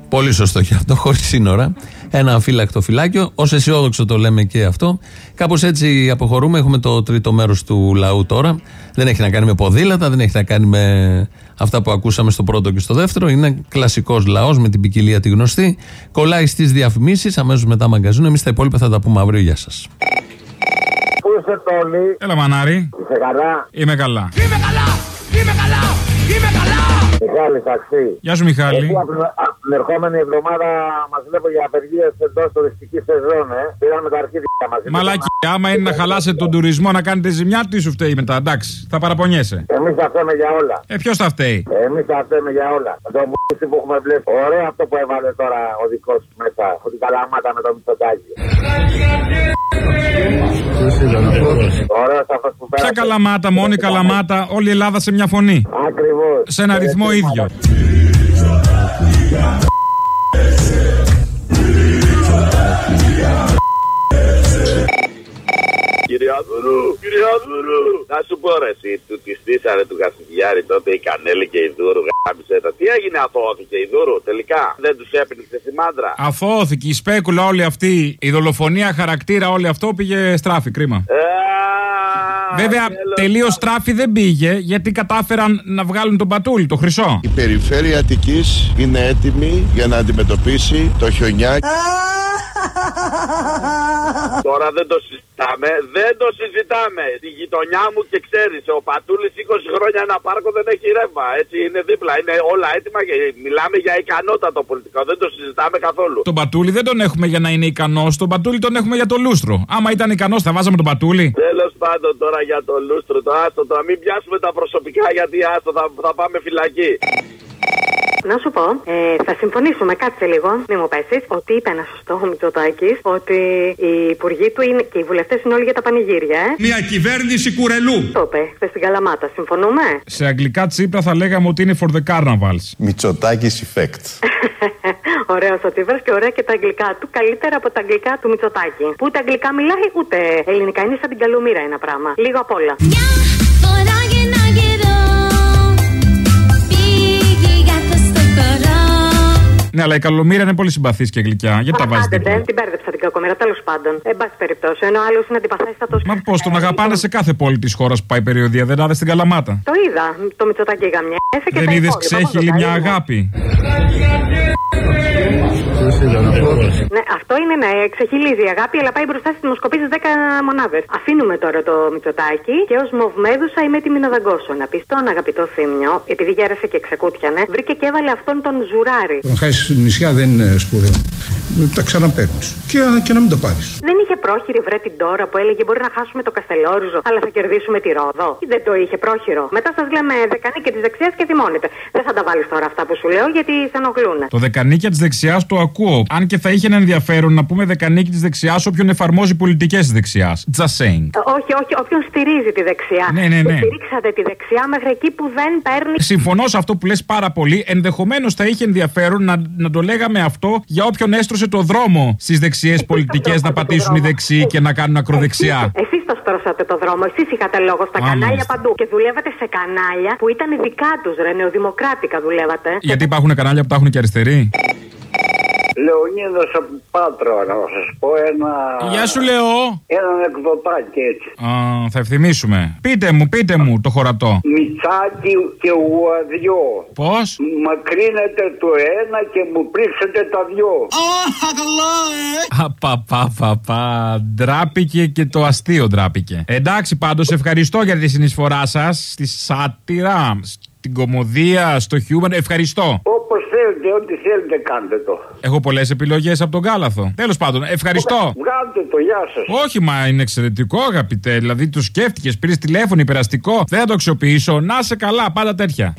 Πολύ σωστό και αυτό, χωρίς σύνορα. Ένα αφύλακτο φυλάκιο. Ω αισιόδοξο το λέμε και αυτό. Κάπως έτσι αποχωρούμε. Έχουμε το τρίτο μέρος του λαού τώρα. Δεν έχει να κάνει με ποδήλατα, δεν έχει να κάνει με αυτά που ακούσαμε στο πρώτο και στο δεύτερο. Είναι κλασικός λαός με την ποικιλία τη γνωστή. Κολλάει στις διαφημίσεις, αμέσως μετά μαγκαζούν. Εμείς τα υπόλοιπα θα τα πούμε αύριο. Γεια σας. Πού είσαι Τόλι, Έλα, μανάρι. είσαι καλά. Είμαι καλά. Μιχάλη Ταξί. Γεια σου, Μιχάλη. Εσύ από την- από την ερχόμενη εβδομάδα μας βλέπω για απεργίες εντός τουριστικής σεζόν, ε. Πήραμε τα αρχίδια μαζί. Μαλάκι, άμα είναι να χαλάσετε τον τουρισμό να κάνετε ζημιά, τι σου φταίει μετά, εντάξει. Θα παραπονιέσαι. Εμείς θα φταίμε για όλα. Ε, ποιος θα φταίει; Εμείς θα φταίμε για όλα. Με το μπουκίσι που έχουμε βλέπει. Ωραίο αυτό που έβαλε τώρα ο δικός σου μέσα. Ότι καλαμάτα με το μυτσοτάκι. Ωραίος αυτός που Ποια πέρασε. καλαμάτα, μόνη καλαμάτα, όλη η Ελλάδα σε μια φωνή. Ακριβώς. Σε ένα ρυθμό ίδιο. Κύριε Κυριαδούρου, Κυριαδούρου. Να σου πω ρε, εσύ, του τη στήσανε του Κασιδιάρη τότε η Κανέλη και η Δούρου. Γάμισε τα. Τι έγινε, αθώθηκε η Δούρου τελικά; Δεν τους έπνιξε στη μάντρα; Αφώθηκε η σπέκουλα όλη αυτή, η δολοφονία χαρακτήρα όλη αυτό πήγε στράφη, κρίμα. Βέβαια, τελείως στράφη δεν πήγε γιατί κατάφεραν να βγάλουν τον πατούλι, το χρυσό. Η περιφέρεια Αττικής είναι έτοιμη για να αντιμετωπίσει το χιονιά. Τώρα δεν το συζητάμε, δεν το συζητάμε. Στη γειτονιά μου και ξέρεις, ο Πατούλης 20 χρόνια ένα πάρκο δεν έχει ρεύμα. Έτσι είναι δίπλα, είναι όλα έτοιμα και μιλάμε για ικανότατο πολιτικό. Δεν το συζητάμε καθόλου. Τον Πατούλη δεν τον έχουμε για να είναι ικανός, τον Πατούλη τον έχουμε για το λούστρο. Άμα ήταν ικανός, θα βάζαμε τον Πατούλη. Τέλος πάντων τώρα για το λούστρο, το άστο, τώρα μην πιάσουμε τα προσωπικά γιατί άστο θα, θα πάμε φυλακή. Να σου πω, ε, θα συμφωνήσουμε, κάτσε λίγο, μην μου πέσεις, ότι είπε ένα σωστό ο Μητσοτάκης ότι οι υπουργοί του είναι, και οι βουλευτές είναι όλοι για τα πανηγύρια, ε. Μια κυβέρνηση κουρελού. Το είπε χθες στην Καλαμάτα, συμφωνούμε. Σε αγγλικά τσίπρα θα λέγαμε ότι είναι for the carnivals. Μητσοτάκης effect. [laughs] Ωραίος ο Τσίπρας και ωραία και τα αγγλικά του. Καλύτερα από τα αγγλικά του Μητσοτάκη. Που ούτε αγγλικά μιλάει ούτε ελληνικά. Είναι σαν την καλομήρα ένα πράγμα. Λίγο απ' όλα. Ναι, αλλά η καλομήρα είναι πολύ συμπαθής και γλυκιά. Γιατί τα βάζεις Άντε, δίπλα; δεν την μπέρδεψα την κακομήρα, τέλος πάντων. Εν πάση περιπτώσει, ενώ άλλος είναι αντιπαθέστατος. Μα πώς τον αγαπάνε σε κάθε πόλη της χώρας που πάει περιοδία, δεν άδε στην Καλαμάτα; Το είδα. Το Μητσοτάκη γαμιέσαι και Δεν τα είδες υπόλοιπα, ξέχυλη πώς το μια τα είδα. αγάπη; Ναι, αυτό είναι να εξεχυλίζει η αγάπη, αλλά πάει μπροστά στις δημοσκοπήσεις 10 μονάδες. Αφήνουμε τώρα το Μητσοτάκι και ως μοβμέδουσα είμαι έτοιμη να δαγκώσω. Να πεις στον αγαπητό Θήμιο, επειδή γέρασε και ξεκούτιανε, βρήκε και έβαλε αυτόν τον ζουράρι. Να χάσει νησιά δεν είναι σπουδαίο. Τα ξαναπαίρνεις. Και, και να μην το πάρεις. Δεν είχε πρόχειρη βρε την τώρα που έλεγε Μπορεί να χάσουμε το Καστελόριζο, αλλά θα κερδίσουμε τη Ρόδο. Ή δεν το είχε πρόχειρο. Μετά σας λέμε δεκανή και της δεξιάς και θυμώνετε. Δεν θα τα βάλεις τώρα αυτά που σου λέω γιατί σε ενοχλούν. Το δεκανίκια της δεξιάς το ακούω. Αν και θα είχε ένα ενδιαφέρον να πούμε δεκανίκη της δεξιάς όποιον εφαρμόζει πολιτικές της δεξιάς. Just saying. Ε, Όχι, όχι, όποιον στηρίζει τη δεξιά. Ναι, ναι, ναι. Και Στηρίξατε τη δεξιά μέχρι εκεί που δεν παίρνει. Συμφωνώ σε αυτό που λες πάρα πολύ. Ενδεχομένως θα είχε ενδιαφέρον να, να το λέγαμε αυτό για όποιον έστρωσε το δρόμο στις δεξιές πολιτικές να πατήσουν οι δεξιοί και να κάνουν ακροδεξιά. Εσεί το στρώσατε το δρόμο, εσείς είχατε λόγο στα Α, κανάλια μάλιστα. παντού. Και δουλεύατε σε κανάλια που ήταν δικά τους, ρε, νεοδημοκράτικα δουλεύατε. Γιατί υπάρχουν κανάλια που τα έχουν και αριστεροί. Λεωνίδας από Πάτρα, να σας πω ένα. Γεια σου, Λεό. Ένα εκδοτάκι έτσι. Α, θα ευθυμίσουμε. Πείτε μου, πείτε μου το χωρατό. Μιτσάκι και ουαδιό. Πώς; Μακρύνετε το ένα και μου πρίξετε τα δυο. Απαπαπαπα. Ντράπηκε και το αστείο ντράπηκε. Εντάξει, πάντως ευχαριστώ για τη συνεισφορά σας στη σάτυρα, στην κομμωδία, στο χιούμορ. Ευχαριστώ. Όπω θέλετε, ό,τι θέλετε, κάντε το. Έχω πολλές επιλογές από τον Κάλαθο. Τέλος πάντων, ευχαριστώ. Βγάλτε το, γεια σας. Όχι, μα είναι εξαιρετικό, αγαπητέ. Δηλαδή, του σκέφτηκες, πήρες τηλέφωνο υπεραστικό. Δεν θα το αξιοποιήσω. Να σε καλά, πάντα τέτοια.